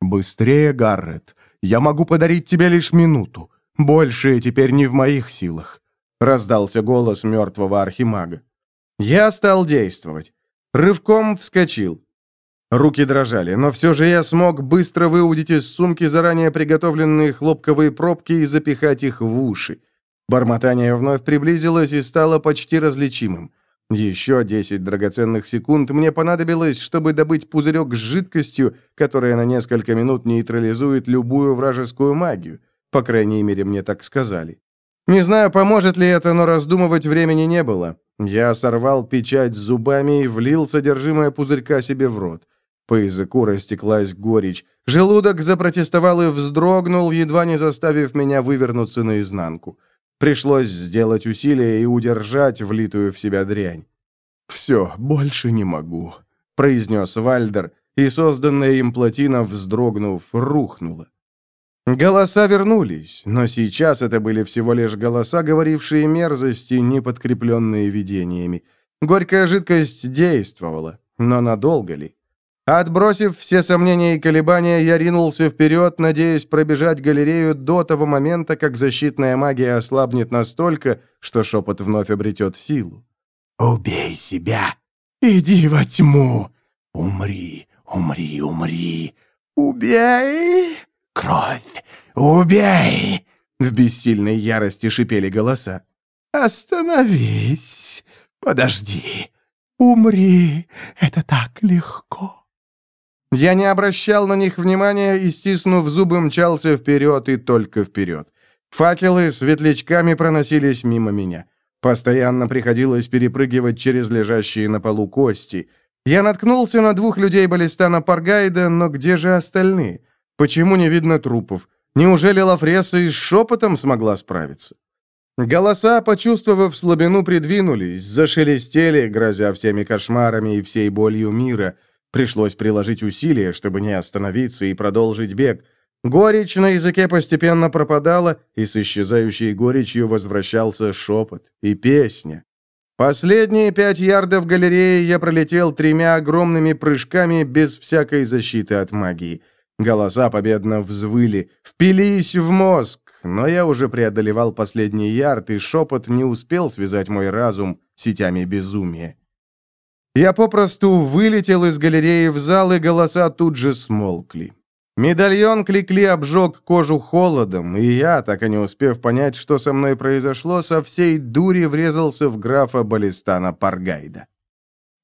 «Быстрее, Гаррет. Я могу подарить тебе лишь минуту. Большее теперь не в моих силах», — раздался голос мертвого архимага. Я стал действовать. Рывком вскочил. Руки дрожали, но все же я смог быстро выудить из сумки заранее приготовленные хлопковые пробки и запихать их в уши. Бормотание вновь приблизилось и стало почти различимым. Еще 10 драгоценных секунд мне понадобилось, чтобы добыть пузырек с жидкостью, которая на несколько минут нейтрализует любую вражескую магию. По крайней мере, мне так сказали. Не знаю, поможет ли это, но раздумывать времени не было. Я сорвал печать зубами и влил содержимое пузырька себе в рот. По языку растеклась горечь. Желудок запротестовал и вздрогнул, едва не заставив меня вывернуться наизнанку. Пришлось сделать усилие и удержать влитую в себя дрянь. «Все, больше не могу», — произнес Вальдер, и созданная им плотина, вздрогнув, рухнула. Голоса вернулись, но сейчас это были всего лишь голоса, говорившие мерзости, не подкрепленные видениями. Горькая жидкость действовала, но надолго ли? Отбросив все сомнения и колебания, я ринулся вперед, надеясь пробежать галерею до того момента, как защитная магия ослабнет настолько, что шепот вновь обретет силу. «Убей себя! Иди во тьму! Умри, умри, умри! Убей! Кровь! Убей!» В бессильной ярости шипели голоса. «Остановись! Подожди! Умри! Это так легко!» Я не обращал на них внимания и, стиснув зубы, мчался вперед и только вперед. Факелы светлячками проносились мимо меня. Постоянно приходилось перепрыгивать через лежащие на полу кости. Я наткнулся на двух людей Балистана Паргайда, но где же остальные? Почему не видно трупов? Неужели Лафреса и с шепотом смогла справиться? Голоса, почувствовав слабину, придвинулись, зашелестели, грозя всеми кошмарами и всей болью мира — Пришлось приложить усилия, чтобы не остановиться и продолжить бег. Горечь на языке постепенно пропадала, и с исчезающей горечью возвращался шепот и песня. Последние пять ярдов галереи я пролетел тремя огромными прыжками без всякой защиты от магии. Голоса победно взвыли, впились в мозг, но я уже преодолевал последний ярд, и шепот не успел связать мой разум сетями безумия. Я попросту вылетел из галереи в зал, и голоса тут же смолкли. Медальон Кликли обжег кожу холодом, и я, так и не успев понять, что со мной произошло, со всей дури врезался в графа Балистана Паргайда.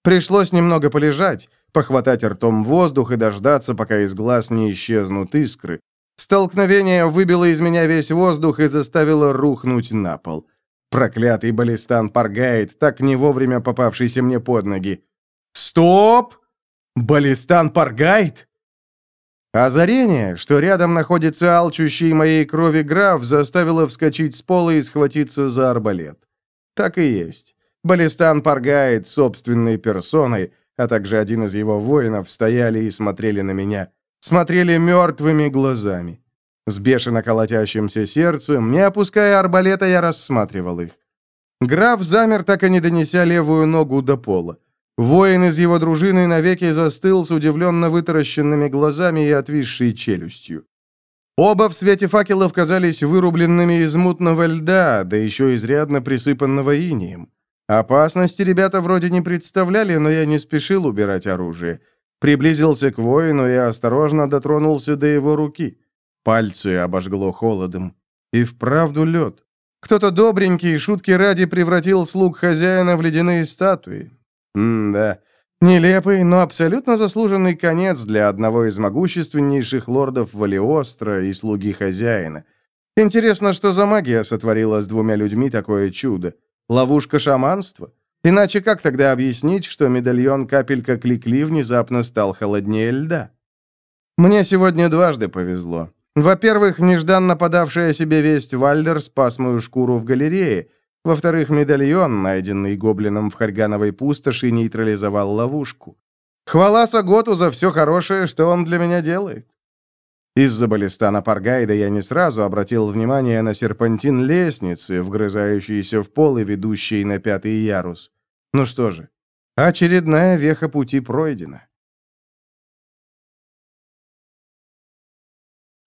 Пришлось немного полежать, похватать ртом воздух и дождаться, пока из глаз не исчезнут искры. Столкновение выбило из меня весь воздух и заставило рухнуть на пол. Проклятый Балистан Паргайд, так не вовремя попавшийся мне под ноги. «Стоп! Балистан Паргайд?» Озарение, что рядом находится алчущий моей крови граф, заставило вскочить с пола и схватиться за арбалет. Так и есть. Балистан Паргайд собственной персоной, а также один из его воинов, стояли и смотрели на меня. Смотрели мертвыми глазами. С бешено колотящимся сердцем, не опуская арбалета, я рассматривал их. Граф замер, так и не донеся левую ногу до пола. Воин из его дружины навеки застыл с удивленно вытаращенными глазами и отвисшей челюстью. Оба в свете факелов казались вырубленными из мутного льда, да еще изрядно присыпанного инием. Опасности ребята вроде не представляли, но я не спешил убирать оружие. Приблизился к воину и осторожно дотронулся до его руки. Пальцы обожгло холодом. И вправду лед. Кто-то добренький, шутки ради, превратил слуг хозяина в ледяные статуи. М-да. Нелепый, но абсолютно заслуженный конец для одного из могущественнейших лордов Валиостро и слуги хозяина. Интересно, что за магия сотворила с двумя людьми такое чудо? Ловушка шаманства? Иначе как тогда объяснить, что медальон капелька Кликли внезапно стал холоднее льда? Мне сегодня дважды повезло. Во-первых, нежданно подавшая себе весть Вальдер спас мою шкуру в галерее, во-вторых, медальон, найденный гоблином в Харьгановой пустоши, нейтрализовал ловушку. Хвала Саготу за все хорошее, что он для меня делает. Из-за баллистана Паргайда я не сразу обратил внимание на серпантин лестницы, вгрызающийся в пол и ведущий на пятый ярус. Ну что же, очередная веха пути пройдена.